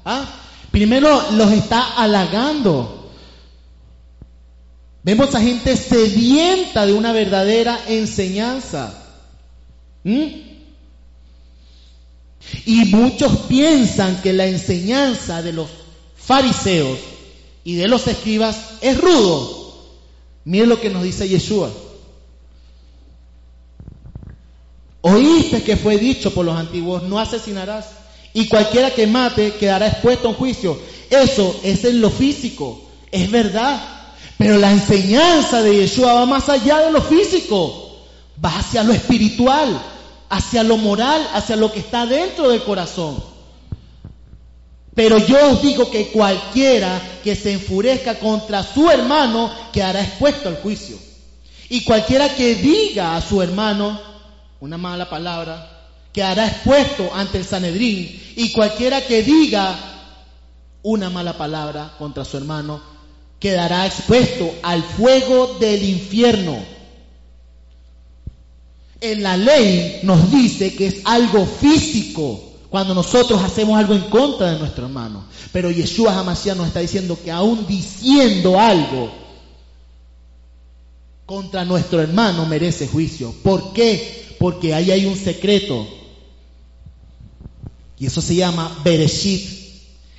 ¿Ah? Primero los está halagando. Vemos a gente sedienta de una verdadera enseñanza. ¿Mm? Y muchos piensan que la enseñanza de los fariseos y de los escribas es rudo. Miren lo que nos dice Yeshua. Oíste que fue dicho por los antiguos, no asesinarás. Y cualquiera que mate quedará expuesto a juicio. Eso es en lo físico, es verdad. Pero la enseñanza de Yeshua va más allá de lo físico. Va hacia lo espiritual, hacia lo moral, hacia lo que está dentro del corazón. Pero yo os digo que cualquiera que se enfurezca contra su hermano quedará expuesto al juicio. Y cualquiera que diga a su hermano, una mala palabra, quedará expuesto ante el Sanedrín y cualquiera que diga una mala palabra contra su hermano quedará expuesto al fuego del infierno. En la ley nos dice que es algo físico cuando nosotros hacemos algo en contra de nuestro hermano. Pero Yeshua Hamashiach nos está diciendo que aún diciendo algo contra nuestro hermano merece juicio. ¿Por qué? porque ahí hay un secreto. Y eso se llama Bereshit,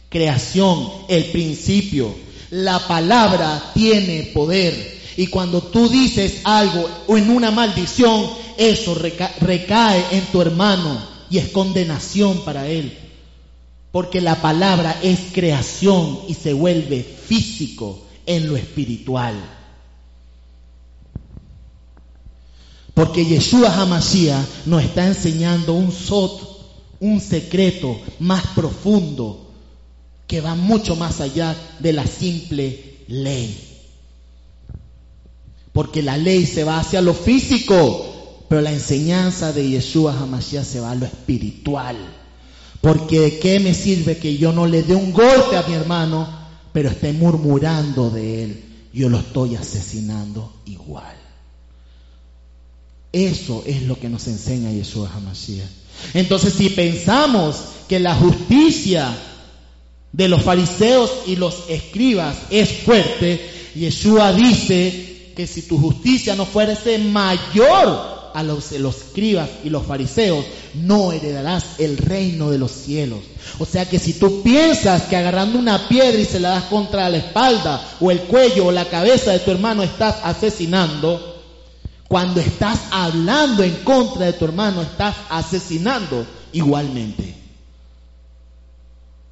creación, el principio. La palabra tiene poder. Y cuando tú dices algo o en una maldición, eso recae en tu hermano y es condenación para él. Porque la palabra es creación y se vuelve físico en lo espiritual. Porque Yeshua Hamashiach nos está enseñando un sot, un secreto más profundo que va mucho más allá de la simple ley. Porque la ley se va hacia lo físico, pero la enseñanza de Yeshua Hamashiach se va a lo espiritual. Porque de qué me sirve que yo no le dé un golpe a mi hermano, pero esté murmurando de él. Yo lo estoy asesinando igual. Eso es lo que nos enseña Yeshua HaMashiach. Entonces, si pensamos que la justicia de los fariseos y los escribas es fuerte, Yeshua dice que si tu justicia no fuese mayor a los, los escribas y los fariseos, no heredarás el reino de los cielos. O sea que si tú piensas que agarrando una piedra y se la das contra la espalda o el cuello o la cabeza de tu hermano estás asesinando, cuando estás hablando en contra de tu hermano, estás asesinando igualmente.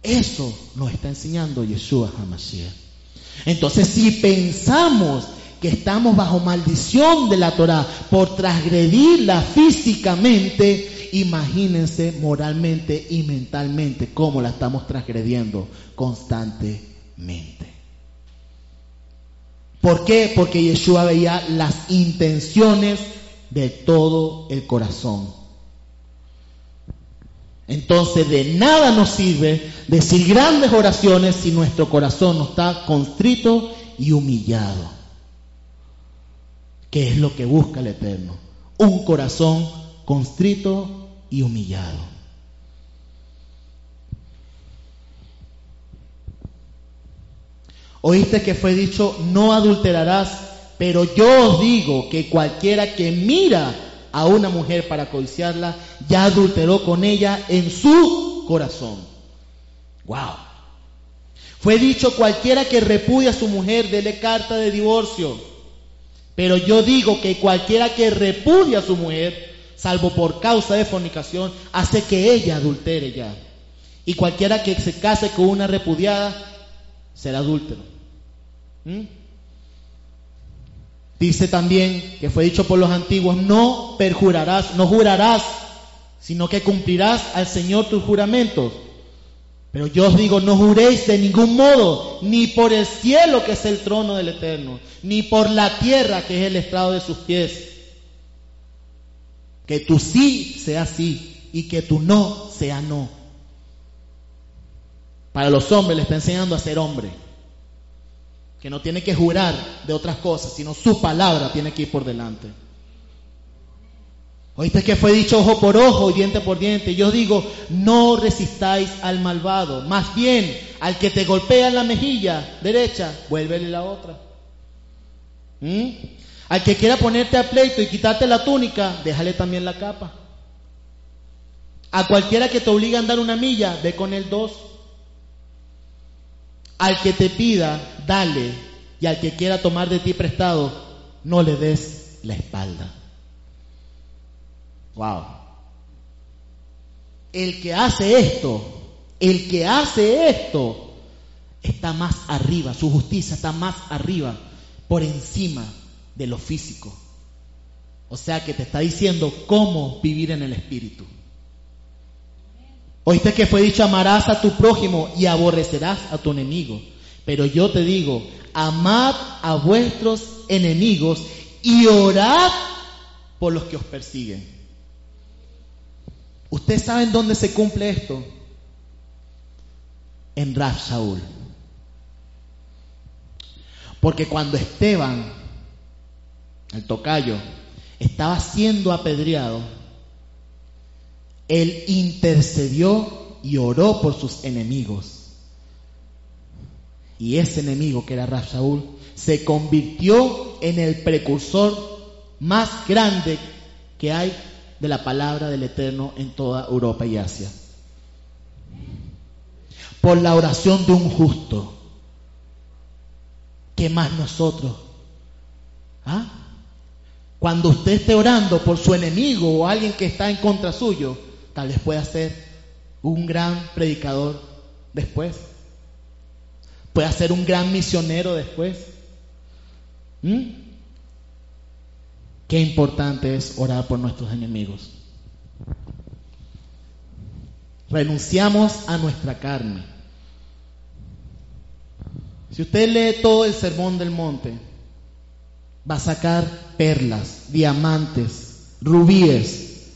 Eso nos está enseñando Yeshua HaMashiach. Entonces, si pensamos que estamos bajo maldición de la Torah por transgredirla físicamente, imagínense moralmente y mentalmente cómo la estamos transgrediendo constantemente. ¿Por qué? Porque Yeshua veía las intenciones de todo el corazón. Entonces de nada nos sirve decir grandes oraciones si nuestro corazón no está constrito y humillado. ¿Qué es lo que busca el Eterno? Un corazón constrito y humillado. Oíste que fue dicho, no adulterarás, pero yo os digo que cualquiera que mira a una mujer para codiciarla, ya adulteró con ella en su corazón. Wow. Fue dicho cualquiera que repudia a su mujer, dele carta de divorcio. Pero yo digo que cualquiera que repudia a su mujer, salvo por causa de fornicación, hace que ella adultere ya. Y cualquiera que se case con una repudiada, será adúltero. ¿Mm? Dice también que fue dicho por los antiguos, no perjurarás, no jurarás, sino que cumplirás al Señor tus juramentos. Pero yo os digo, no juréis de ningún modo, ni por el cielo que es el trono del Eterno, ni por la tierra que es el estrado de sus pies. Que tu sí sea sí y que tu no sea no. Para los hombres les está enseñando a ser hombre que no tiene que jurar de otras cosas, sino su palabra tiene que ir por delante. Oíste que fue dicho ojo por ojo y diente por diente. Yo digo, no resistáis al malvado. Más bien, al que te golpea en la mejilla derecha, vuélvele la otra. ¿Mm? Al que quiera ponerte a pleito y quitarte la túnica, déjale también la capa. A cualquiera que te obligue a andar una milla, ve con él dos. Al que te pida, dale. Y al que quiera tomar de ti prestado, no le des la espalda. Wow. El que hace esto, el que hace esto, está más arriba, su justicia está más arriba, por encima de lo físico. O sea que te está diciendo cómo vivir en el Espíritu. Oíste que fue dicho, amarás a tu prójimo y aborrecerás a tu enemigo. Pero yo te digo, amad a vuestros enemigos y orad por los que os persiguen. ¿Ustedes saben dónde se cumple esto? En Raf Saúl. Porque cuando Esteban, el tocayo, estaba siendo apedreado, él intercedió y oró por sus enemigos. Y ese enemigo que era Rab se convirtió en el precursor más grande que hay de la palabra del Eterno en toda Europa y Asia. Por la oración de un justo. ¿Qué más nosotros? ¿Ah? Cuando usted esté orando por su enemigo o alguien que está en contra suyo, tal vez pueda ser un gran predicador después. Pueda ser un gran misionero después. ¿Mm? Qué importante es orar por nuestros enemigos. Renunciamos a nuestra carne. Si usted lee todo el sermón del monte, va a sacar perlas, diamantes, rubíes,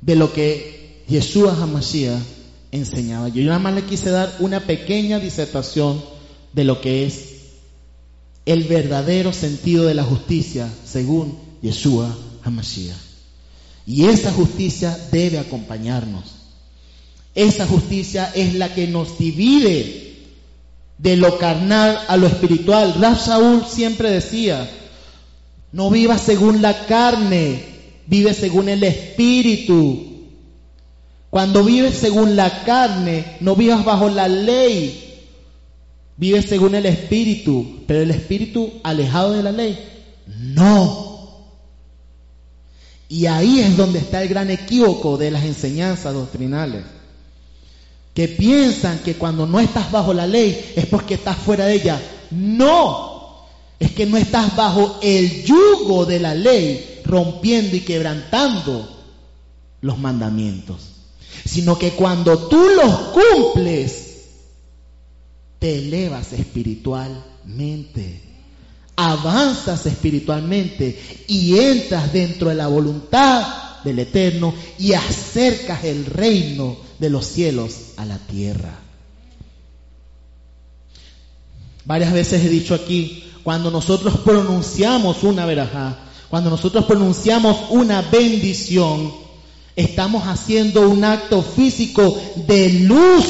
de lo que Yeshua Hamashiach enseñaba. Yo nada más le quise dar una pequeña disertación de lo que es el verdadero sentido de la justicia según Yeshua Hamashiach. Y esa justicia debe acompañarnos. Esa justicia es la que nos divide de lo carnal a lo espiritual. Rab Saúl siempre decía, no vivas según la carne, vive según el Espíritu. Cuando vives según la carne, no vivas bajo la ley. Vives según el Espíritu, pero el Espíritu alejado de la ley. No. Y ahí es donde está el gran equívoco de las enseñanzas doctrinales. Que piensan que cuando no estás bajo la ley es porque estás fuera de ella. No. Es que no estás bajo el yugo de la ley, rompiendo y quebrantando los mandamientos, sino que cuando tú los cumples, te elevas espiritualmente. avanzas espiritualmente y entras dentro de la voluntad del Eterno y acercas el reino de los cielos a la tierra. Varias veces he dicho aquí, cuando nosotros pronunciamos una verajá, cuando nosotros pronunciamos una bendición, estamos haciendo un acto físico de luz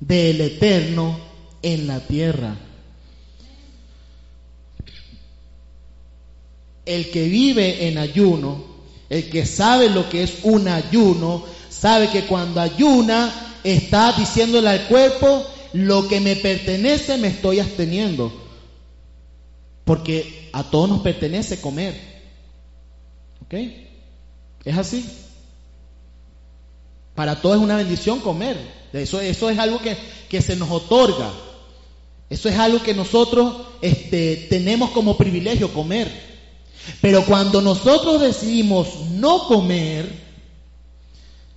del eterno en la tierra. El que vive en ayuno, el que sabe lo que es un ayuno, sabe que cuando ayuna está diciéndole al cuerpo, lo que me pertenece me estoy absteniendo. Porque a todos nos pertenece comer. ¿Ok? ¿Es así? Para todos es una bendición comer. Eso, eso es algo que, que, se nos otorga. Eso es algo que nosotros este, tenemos como privilegio comer. Pero cuando nosotros decidimos no comer,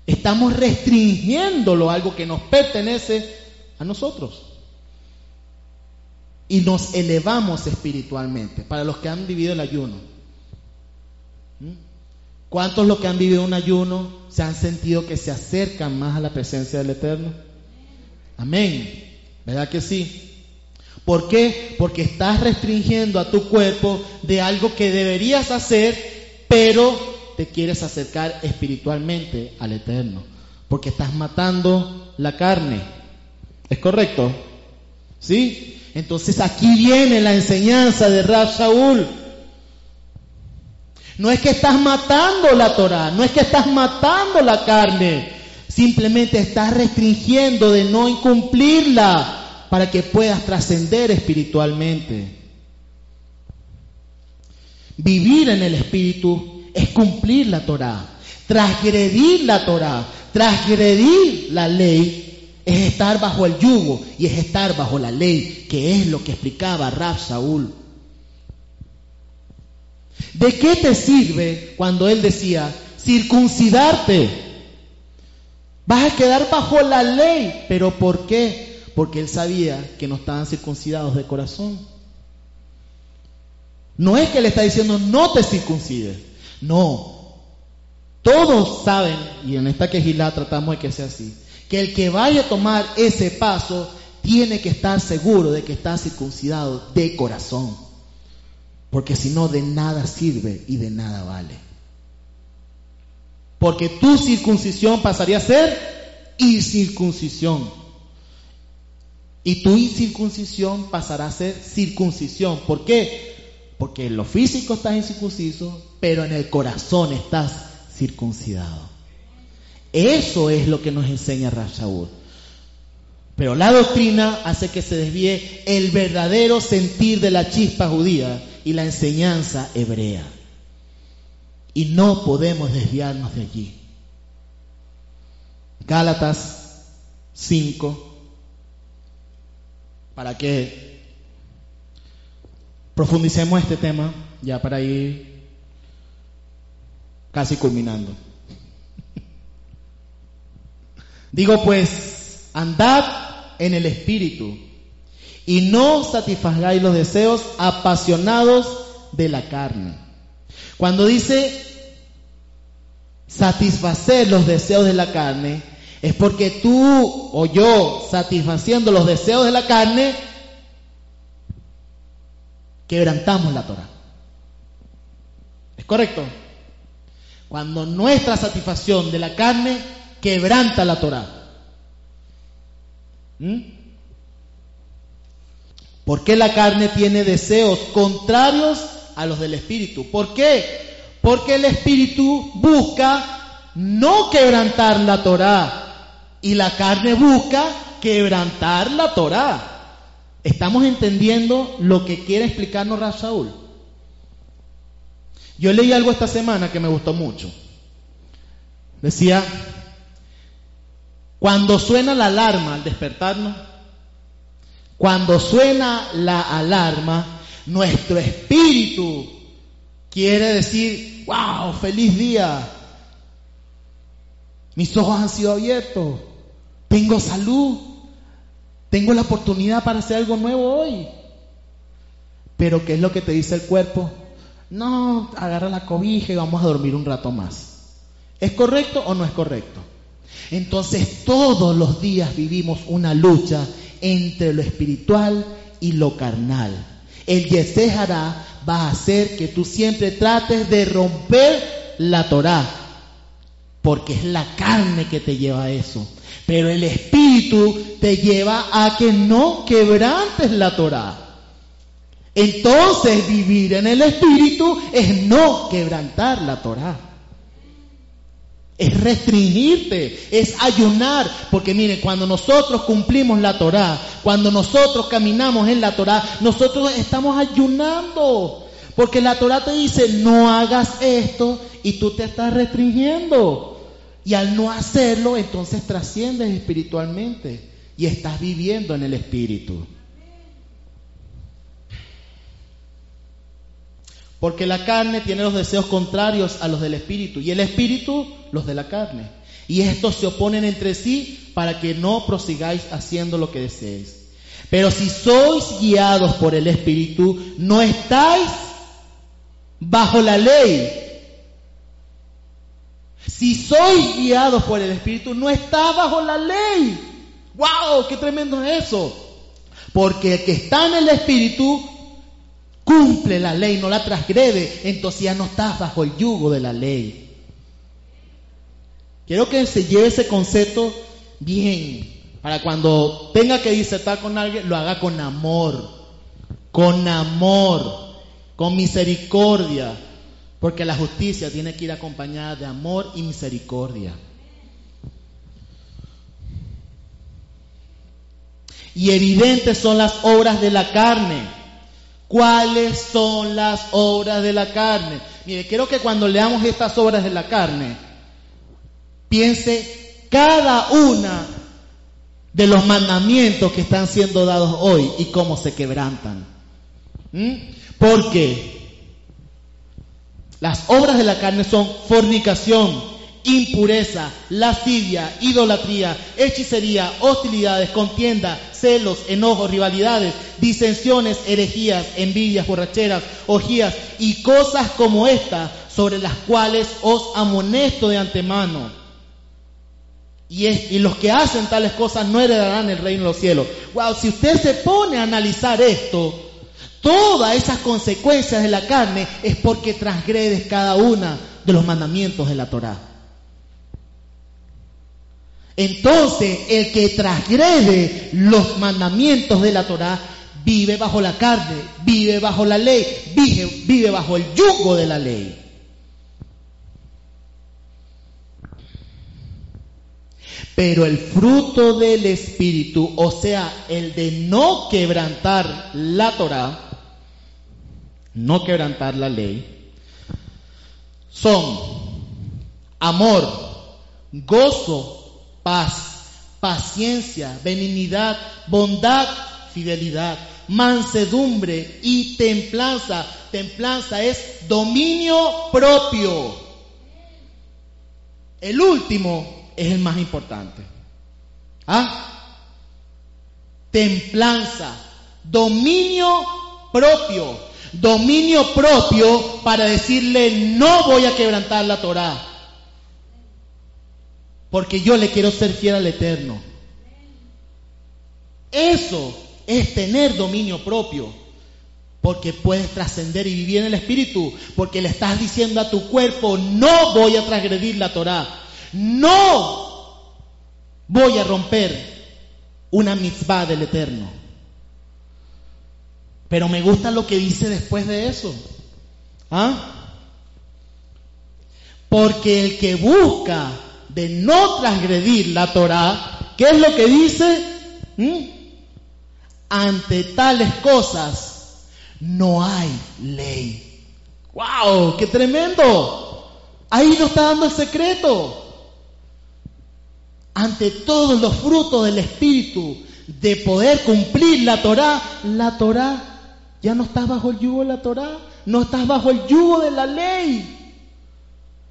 estamos restringiéndolo, algo que nos pertenece a nosotros. Y nos elevamos espiritualmente, para los que han vivido el ayuno. ¿Mm? ¿Cuántos los que han vivido un ayuno se han sentido que se acercan más a la presencia del Eterno? Amén. ¿Verdad que sí? ¿Por qué? Porque estás restringiendo a tu cuerpo de algo que deberías hacer, pero te quieres acercar espiritualmente al Eterno. Porque estás matando la carne. ¿Es correcto? ¿Sí? Entonces aquí viene la enseñanza de Rab. No es que estás matando la Torah, no es que estás matando la carne, simplemente estás restringiendo de no incumplirla para que puedas trascender espiritualmente. Vivir en el espíritu es cumplir la Torah, transgredir la Torah, transgredir la ley es estar bajo el yugo y es estar bajo la ley, que es lo que explicaba Rab Saúl. ¿De qué te sirve cuando él decía circuncidarte? Vas a quedar bajo la ley, pero ¿por qué? Porque él sabía que no estaban circuncidados de corazón. No es que le está diciendo no te circuncides, no. Todos saben, y en esta quejilá tratamos de que sea así, que el que vaya a tomar ese paso tiene que estar seguro de que está circuncidado de corazón. Porque si no, de nada sirve y de nada vale. Porque tu circuncisión pasaría a ser incircuncisión. Y tu incircuncisión pasará a ser circuncisión. ¿Por qué? Porque en lo físico estás incircunciso, pero en el corazón estás circuncidado. Eso es lo que nos enseña Rashaul. Pero la doctrina hace que se desvíe el verdadero sentir de la chispa judía y la enseñanza hebrea. Y no podemos desviarnos de allí. Gálatas 5, para que profundicemos este tema, ya para ir casi culminando. Digo pues, andad en el Espíritu y no satisfagáis los deseos apasionados de la carne. Cuando dice satisfacer los deseos de la carne, es porque tú o yo, satisfaciendo los deseos de la carne, quebrantamos la Torah. ¿Es correcto? Cuando nuestra satisfacción de la carne quebranta la Torah. ¿Mm? ¿Por qué la carne tiene deseos contrarios a los del espíritu? ¿Por qué? Porque el espíritu busca no quebrantar la Torah y la carne busca quebrantar la Torah. ¿Estamos entendiendo lo que quiere explicarnos Rasaúl? Yo leí algo esta semana que me gustó mucho. Decía, cuando suena la alarma al despertarnos, cuando suena la alarma, nuestro espíritu quiere decir, wow, feliz día. Mis ojos han sido abiertos. Tengo salud. Tengo la oportunidad para hacer algo nuevo hoy. Pero ¿qué es lo que te dice el cuerpo? No, agarra la cobija y vamos a dormir un rato más. ¿Es correcto o no es correcto? Entonces todos los días vivimos una lucha entre lo espiritual y lo carnal. El Yesejará va a hacer que tú siempre trates de romper la Torah, porque es la carne que te lleva a eso. Pero el espíritu te lleva a que no quebrantes la Torah. Entonces vivir en el espíritu es no quebrantar la Torah. Es restringirte, es ayunar, porque mire, cuando nosotros cumplimos la Torah, cuando nosotros caminamos en la Torah, nosotros estamos ayunando, porque la Torah te dice, no hagas esto y tú te estás restringiendo. Y al no hacerlo, entonces trasciendes espiritualmente y estás viviendo en el espíritu. Porque la carne tiene los deseos contrarios a los del espíritu y el espíritu los de la carne. Y estos se oponen entre sí para que no prosigáis haciendo lo que deseéis. Pero si sois guiados por el espíritu, no estáis bajo la ley. Si sois guiados por el espíritu, no estáis bajo la ley. ¡Wow! ¡Qué tremendo es eso! Porque el que está en el espíritu cumple la ley, no la transgrede, entonces ya no estás bajo el yugo de la ley. Quiero que se lleve ese concepto bien, para cuando tenga que disertar con alguien, lo haga con amor, con amor, con misericordia, porque la justicia tiene que ir acompañada de amor y misericordia. Y evidentes son las obras de la carne ¿Cuáles son las obras de la carne? Mire, quiero que cuando leamos estas obras de la carne, piense cada una de los mandamientos que están siendo dados hoy y cómo se quebrantan. ¿Mm? Porque las obras de la carne son fornicación, impureza, lascivia, idolatría, hechicería, hostilidades, contienda, celos, enojos, rivalidades, disensiones, herejías, envidias, borracheras, orgías y cosas como esta sobre las cuales os amonesto de antemano. Y, y los que hacen tales cosas no heredarán el reino de los cielos. Wow, si usted se pone a analizar esto, todas esas consecuencias de la carne es porque transgredes cada una de los mandamientos de la Torah. Entonces, el que transgrede los mandamientos de la Torah vive bajo la carne, vive bajo la ley, vive, vive bajo el yugo de la ley. Pero el fruto del Espíritu, o sea, el de no quebrantar la Torah, no quebrantar la ley, son amor, gozo, paz, paciencia, benignidad, bondad, fidelidad, mansedumbre y templanza. Templanza es dominio propio. El último es el más importante. ¿Ah? Templanza, dominio propio. Dominio propio para decirle no voy a quebrantar la Torah porque yo le quiero ser fiel al Eterno. Eso es tener dominio propio, porque puedes trascender y vivir en el Espíritu, porque le estás diciendo a tu cuerpo, no voy a transgredir la Torah, no voy a romper una mitzvah del Eterno. Pero me gusta lo que dice después de eso. ¿Ah? Porque el que busca de no transgredir la Torah, ¿qué es lo que dice? ¿Mm? Ante tales cosas no hay ley. ¡Wow! ¡Qué tremendo! Ahí nos está dando el secreto. Ante todos los frutos del Espíritu de poder cumplir la Torah, la Torah ya no estás bajo el yugo de la Torá, no estás bajo el yugo de la ley,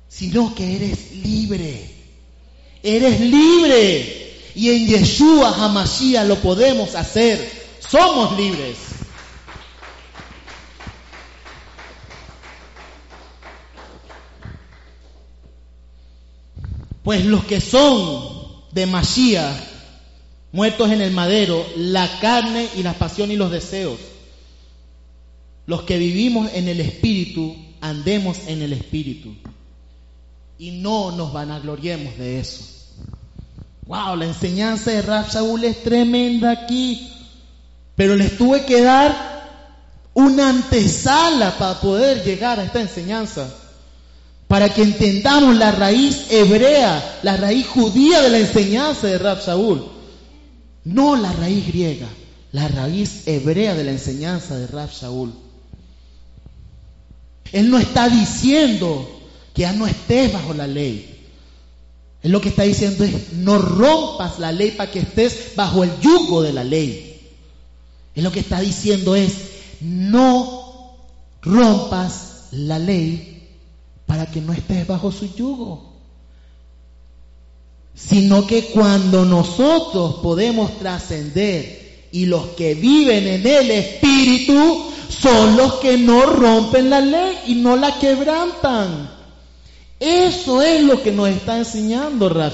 sino que eres libre. Eres libre. Y en Yeshua Hamashiach lo podemos hacer. Somos libres. Pues los que son de Mashiach, muertos en el madero, la carne y las pasiones y los deseos los que vivimos en el Espíritu, andemos en el Espíritu. Y no nos vanagloriemos de eso. Wow, la enseñanza de Rab Shaul es tremenda aquí. Pero les tuve que dar una antesala para poder llegar a esta enseñanza. Para que entendamos la raíz hebrea, la raíz judía de la enseñanza de Rab Shaul. No la raíz griega, la raíz hebrea de la enseñanza de Rab Shaul. Él no está diciendo que ya no estés bajo la ley. Él lo que está diciendo es, no rompas la ley para que estés bajo el yugo de la ley. Él lo que está diciendo es, no rompas la ley para que no estés bajo su yugo sino que cuando nosotros podemos trascender y los que viven en el Espíritu son los que no rompen la ley y no la quebrantan. Eso es lo que nos está enseñando Rab.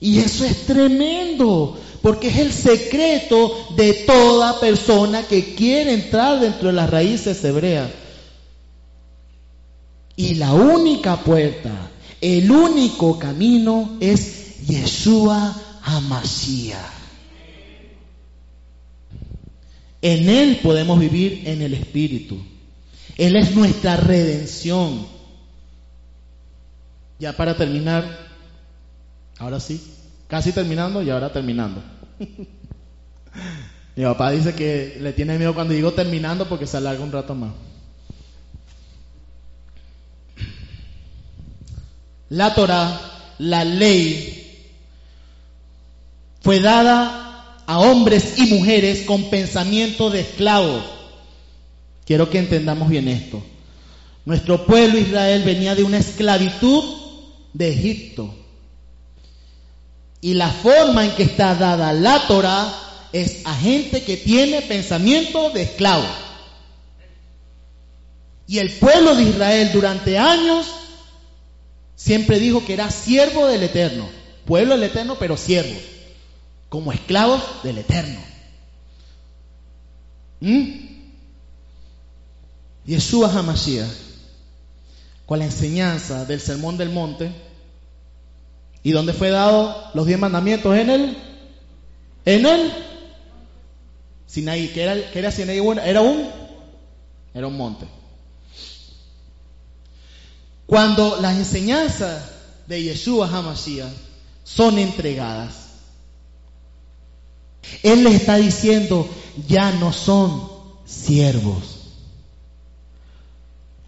Y eso es tremendo, porque es el secreto de toda persona que quiere entrar dentro de las raíces hebreas. Y la única puerta el único camino es Yeshua Hamashiach. En Él podemos vivir en el Espíritu. Él es nuestra redención. Ya para terminar, ahora sí, casi terminando y ahora terminando. <laughs> Mi papá dice que le tiene miedo cuando digo terminando porque se alarga un rato más. la Torah, la ley, fue dada a hombres y mujeres con pensamiento de esclavos. Quiero que entendamos bien esto. Nuestro pueblo Israel venía de una esclavitud de Egipto. Y la forma en que está dada la Torah es a gente que tiene pensamiento de esclavo. Y el pueblo de Israel durante años Siempre dijo que era siervo del Eterno, pueblo del Eterno, pero siervo, como esclavos del Eterno. ¿Mm? Yeshua Hamashiach, con la enseñanza del Sermón del Monte, ¿y dónde fue dado los diez mandamientos? En él, en él, Sinaí, que era, que era Sinaí, era un, era un monte. Cuando las enseñanzas de Yeshua HaMashiach son entregadas, Él les está diciendo, ya no son siervos.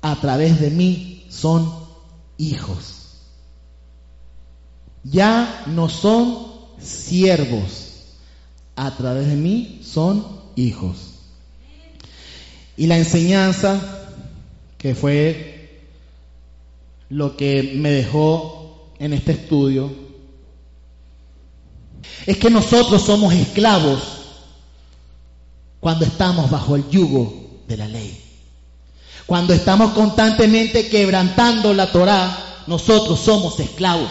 A través de mí son hijos. Ya no son siervos. A través de mí son hijos. Y la enseñanza que fue lo que me dejó en este estudio es que nosotros somos esclavos cuando estamos bajo el yugo de la ley. Cuando estamos constantemente quebrantando la Torá, nosotros somos esclavos.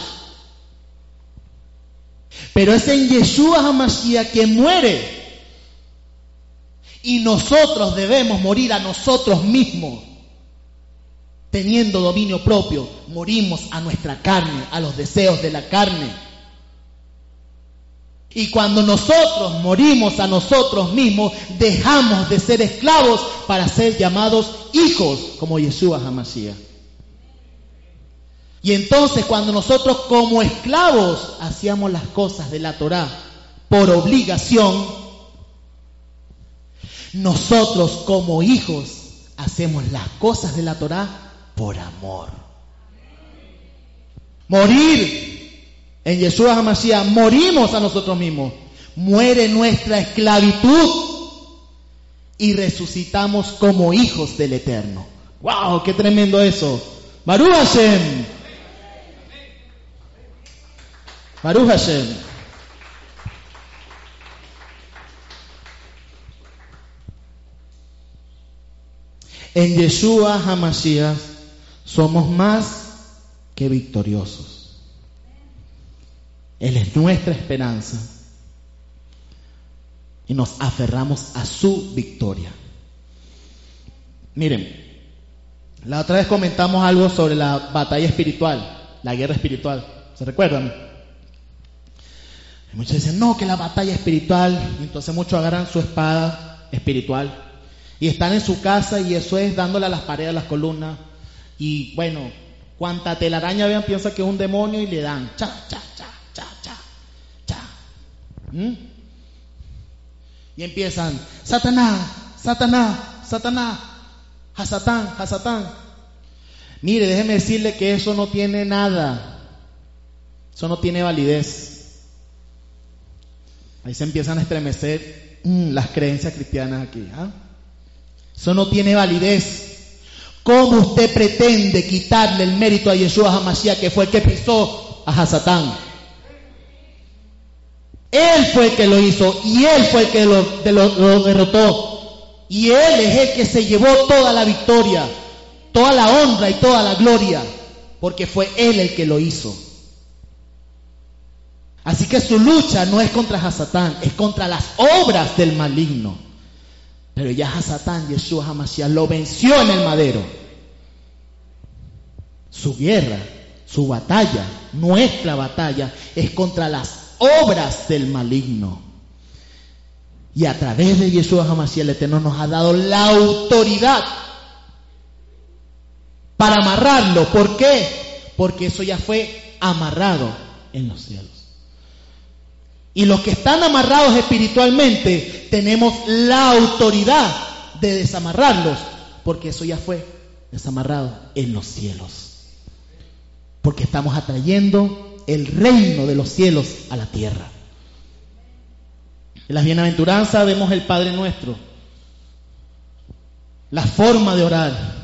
Pero es en Yeshua HaMashiach que muere. Y nosotros debemos morir a nosotros mismos teniendo dominio propio, morimos a nuestra carne, a los deseos de la carne. Y cuando nosotros morimos a nosotros mismos, dejamos de ser esclavos para ser llamados hijos, como Yeshua Hamashiach. Y entonces cuando nosotros como esclavos hacíamos las cosas de la Torah por obligación, nosotros como hijos hacemos las cosas de la Torah por amor. Morir en Yeshua HaMashiach, morimos a nosotros mismos. Muere nuestra esclavitud y resucitamos como hijos del Eterno. ¡Wow! ¡Qué tremendo eso! Baruch Hashem. Baruch Hashem. En Yeshua HaMashiach somos más que victoriosos. Él es nuestra esperanza. Y nos aferramos a su victoria. Miren, la otra vez comentamos algo sobre la batalla espiritual, la guerra espiritual. ¿Se recuerdan? muchos dicen, no, que la batalla espiritual. Y entonces muchos agarran su espada espiritual y están en su casa y eso es dándole a las paredes, a las columnas. Y bueno, cuanta telaraña vean, piensa que es un demonio y le dan cha, cha, cha, cha, cha, cha. ¿Mm? Y empiezan, Satanás, Satanás, Satanás, Hasatán, Hasatán. Mire, déjeme decirle que eso no tiene nada. Eso no tiene validez. Ahí se empiezan a estremecer mm, las creencias cristianas aquí. ¿ah? Eso no tiene validez. ¿Cómo usted pretende quitarle el mérito a Yeshua HaMashiach que fue el que pisó a Hasatán? Él fue el que lo hizo y él fue el que lo, derrotó. Y él es el que se llevó toda la victoria, toda la honra y toda la gloria, porque fue él el que lo hizo. Así que su lucha no es contra Hasatán, es contra las obras del maligno. Pero ya Satán, Yeshua Hamashiach, lo venció en el madero. Su guerra, su batalla, nuestra batalla, es contra las obras del maligno. Y a través de Yeshua Hamashiach, el Eterno nos ha dado la autoridad para amarrarlo. ¿Por qué? Porque eso ya fue amarrado en los cielos. Y los que están amarrados espiritualmente tenemos la autoridad de desamarrarlos, porque eso ya fue desamarrado en los cielos. Porque estamos atrayendo el reino de los cielos a la tierra. En las bienaventuranzas vemos el Padre nuestro, la forma de orar.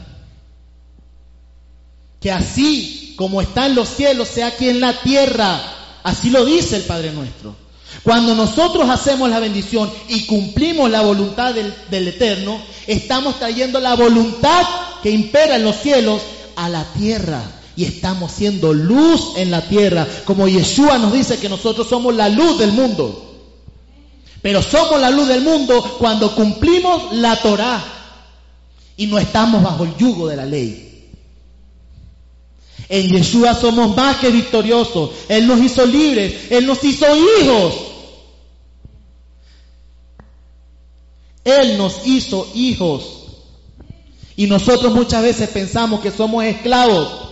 Que así como está en los cielos, sea aquí en la tierra. Así lo dice el Padre nuestro. Cuando nosotros hacemos la bendición y cumplimos la voluntad del, Eterno, estamos trayendo la voluntad que impera en los cielos a la tierra. Y estamos siendo luz en la tierra, como Yeshua nos dice que nosotros somos la luz del mundo. Pero somos la luz del mundo cuando cumplimos la Torah y no estamos bajo el yugo de la ley. En Yeshua somos más que victoriosos. Él nos hizo libres. Él nos hizo hijos. Él nos hizo hijos. Y nosotros muchas veces pensamos que somos esclavos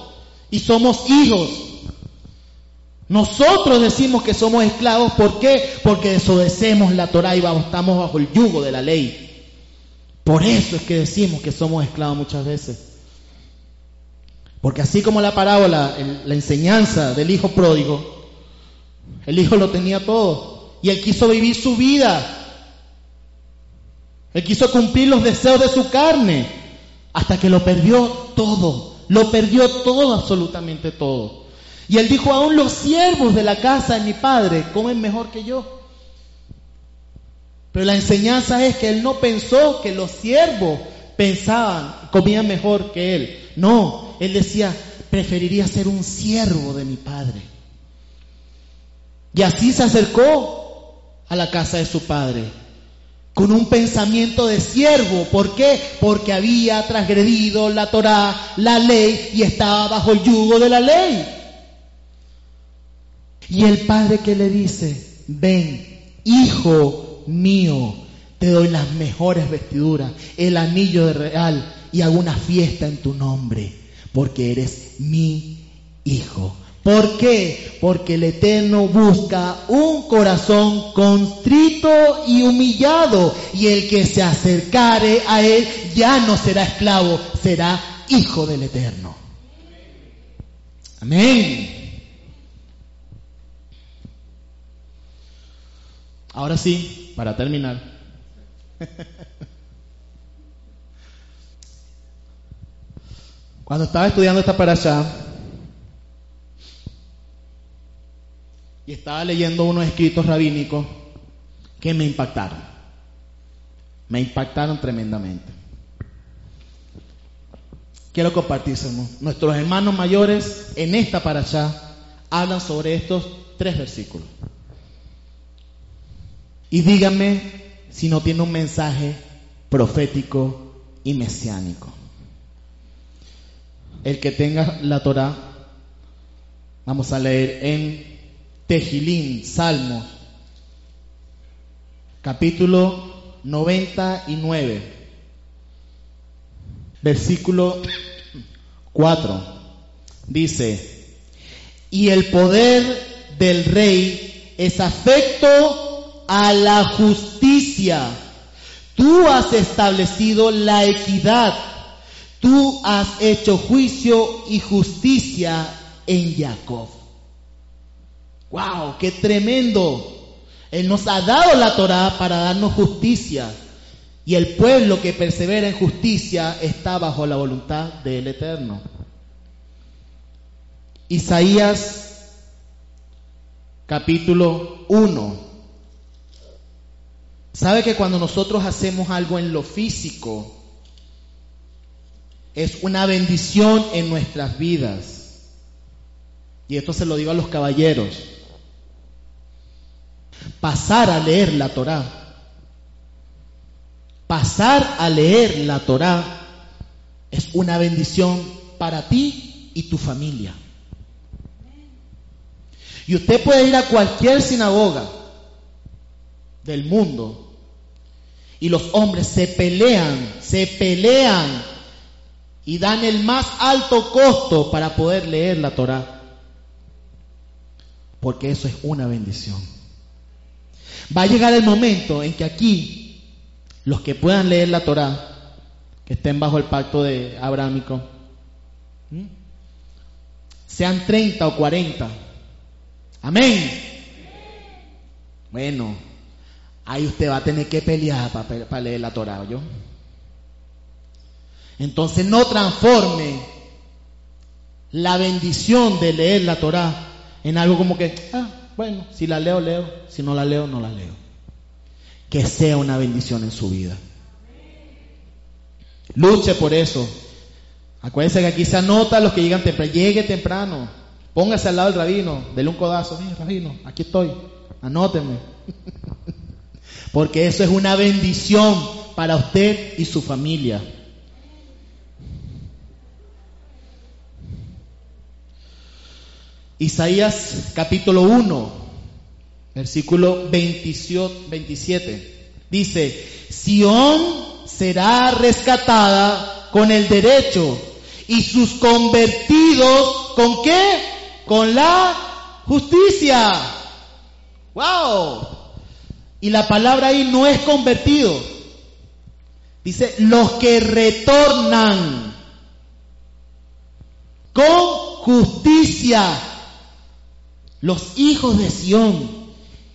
y somos hijos. Nosotros decimos que somos esclavos, ¿por qué? Porque desobedecemos la Torah y estamos bajo el yugo de la ley. Por eso es que decimos que somos esclavos muchas veces. Porque así como la parábola, la enseñanza del hijo pródigo, el hijo lo tenía todo y él quiso vivir su vida. Él quiso cumplir los deseos de su carne hasta que lo perdió todo. Lo perdió todo, absolutamente todo. Y él dijo, aún los siervos de la casa de mi padre comen mejor que yo. Pero la enseñanza es que él no pensó que los siervos pensaban, comían mejor que él. No, él decía, preferiría ser un siervo de mi padre. Y así se acercó a la casa de su padre, con un pensamiento de siervo. ¿Por qué? Porque había transgredido la Torá, la ley, y estaba bajo el yugo de la ley. Y el padre que le dice, ven, hijo mío, te doy las mejores vestiduras, el anillo de real y hago una fiesta en tu nombre, porque eres mi hijo. ¿Por qué? Porque el Eterno busca un corazón constrito y humillado, y el que se acercare a Él ya no será esclavo, será hijo del Eterno. Amén. Ahora sí, para terminar. <laughs> Cuando estaba estudiando esta para allá y estaba leyendo unos escritos rabínicos que me impactaron. Me impactaron tremendamente. Quiero compartírselo. Nuestros hermanos mayores en esta para allá hablan sobre estos tres versículos. Y dígame si no tiene un mensaje profético y mesiánico. El que tenga la Torah, vamos a leer en Tejilín, Salmos, capítulo 99, versículo 4. Dice, y el poder del rey es afecto a la justicia. Tú has establecido la equidad. Tú has hecho juicio y justicia en Jacob. ¡Wow! ¡Qué tremendo! Él nos ha dado la Torah para darnos justicia. Y el pueblo que persevera en justicia está bajo la voluntad del Eterno. Isaías capítulo 1. ¿Sabe que cuando nosotros hacemos algo en lo físico, es una bendición en nuestras vidas? Y esto se lo digo a los caballeros. Pasar a leer la Torá. Pasar a leer la Torá es una bendición para ti y tu familia. Y usted puede ir a cualquier sinagoga del mundo y los hombres se pelean, se pelean y dan el más alto costo para poder leer la Torah. Porque eso es una bendición. Va a llegar el momento en que aquí los que puedan leer la Torah, que estén bajo el pacto de Abrámico, sean 30 o 40, Amén. Bueno, ahí usted va a tener que pelear para, leer la Torah, ¿yo? Entonces no transforme la bendición de leer la Torah en algo como que, ah, bueno, si la leo, leo, si no la leo, no la leo. Que sea una bendición en su vida. Luche por eso. Acuérdense que aquí se anota los que llegan temprano. Llegue temprano. Póngase al lado del rabino, dele un codazo, mire rabino, aquí estoy, anóteme. <laughs> Porque eso es una bendición para usted y su familia. Isaías capítulo 1, versículo 27, dice, Sión será rescatada con el derecho y sus convertidos, ¿con qué? con la justicia. ¡Wow! Y la palabra ahí no es convertido. Dice, los que retornan con justicia. Los hijos de Sión.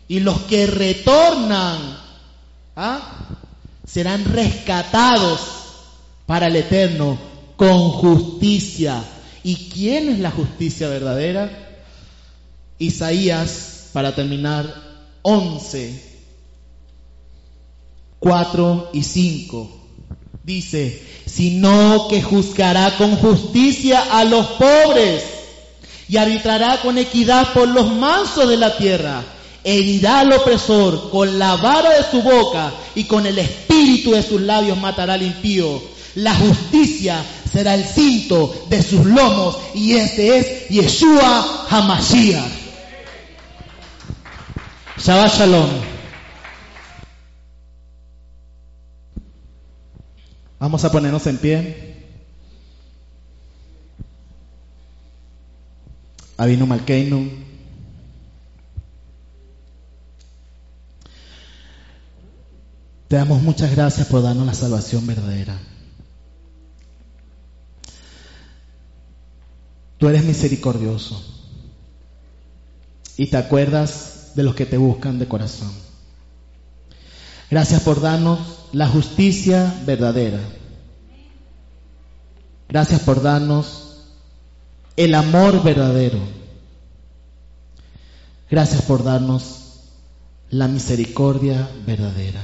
Y los que retornan ¿ah? serán rescatados para el eterno con justicia. ¿Y quién es la justicia verdadera? Isaías, para terminar, 11, 4 y 5. Dice, sino que juzgará con justicia a los pobres y arbitrará con equidad por los mansos de la tierra. Herirá al opresor con la vara de su boca y con el espíritu de sus labios matará al impío. La justicia será el cinto de sus lomos y este es Yeshua Hamashiach. Shabbat Shalom. Vamos a ponernos en pie. Avinu Malkeinu. Te damos muchas gracias por darnos la salvación verdadera. Tú eres misericordioso y te acuerdas de los que te buscan de corazón. Gracias por darnos la justicia verdadera. Gracias por darnos el amor verdadero. Gracias por darnos la misericordia verdadera.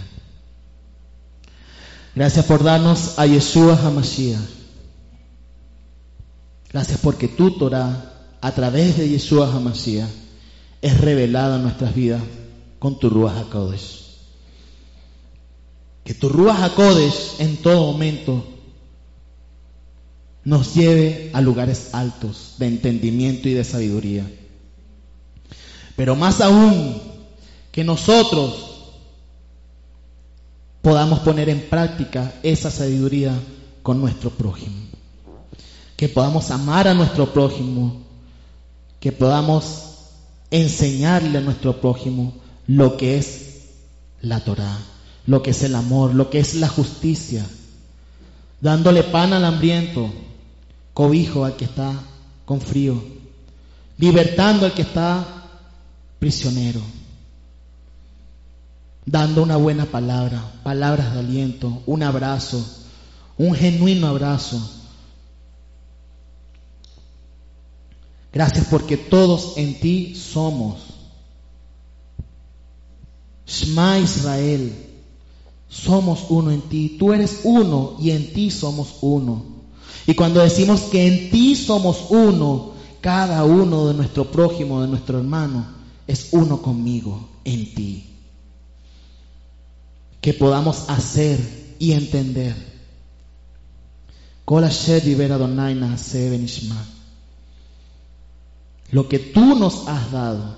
Gracias por darnos a Yeshua HaMashiach Gracias porque tu Torah, a través de Yeshua HaMashiach, es revelada en nuestras vidas con tu Ruach HaKodesh. Que tu Ruach HaKodesh en todo momento nos lleve a lugares altos de entendimiento y de sabiduría. Pero más aún, que nosotros podamos poner en práctica esa sabiduría con nuestro prójimo. Que podamos amar a nuestro prójimo, que podamos enseñarle a nuestro prójimo lo que es la Torah, lo que es el amor, lo que es la justicia, dándole pan al hambriento, cobijo al que está con frío, libertando al que está prisionero, dando una buena palabra, palabras de aliento, un abrazo, un genuino abrazo. Gracias porque todos en ti somos. Shema Israel, somos uno en ti, tú eres uno y en ti somos uno. Y cuando decimos que en ti somos uno, cada uno de nuestro prójimo, de nuestro hermano, es uno conmigo, en ti. Que podamos hacer y entender. Lo que tú nos has dado,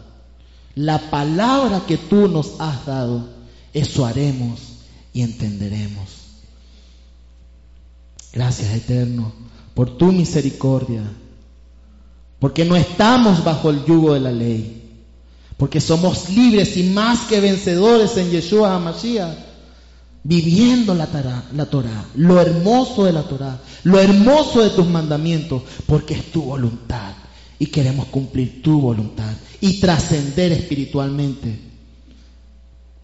la palabra que tú nos has dado, eso haremos y entenderemos. Gracias eterno por tu misericordia, porque no estamos bajo el yugo de la ley, porque somos libres y más que vencedores en Yeshua HaMashiach, viviendo la, Torah, la Torah, lo hermoso de la Torah, lo hermoso de tus mandamientos, porque es tu voluntad y queremos cumplir tu voluntad y trascender espiritualmente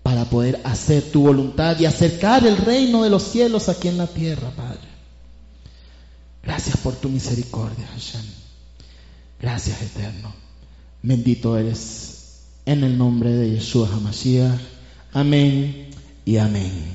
para poder hacer tu voluntad y acercar el reino de los cielos aquí en la tierra, Padre. Gracias por tu misericordia, Hashem. Gracias, eterno. Bendito eres en el nombre de Yeshua HaMashiach. Amén y amén.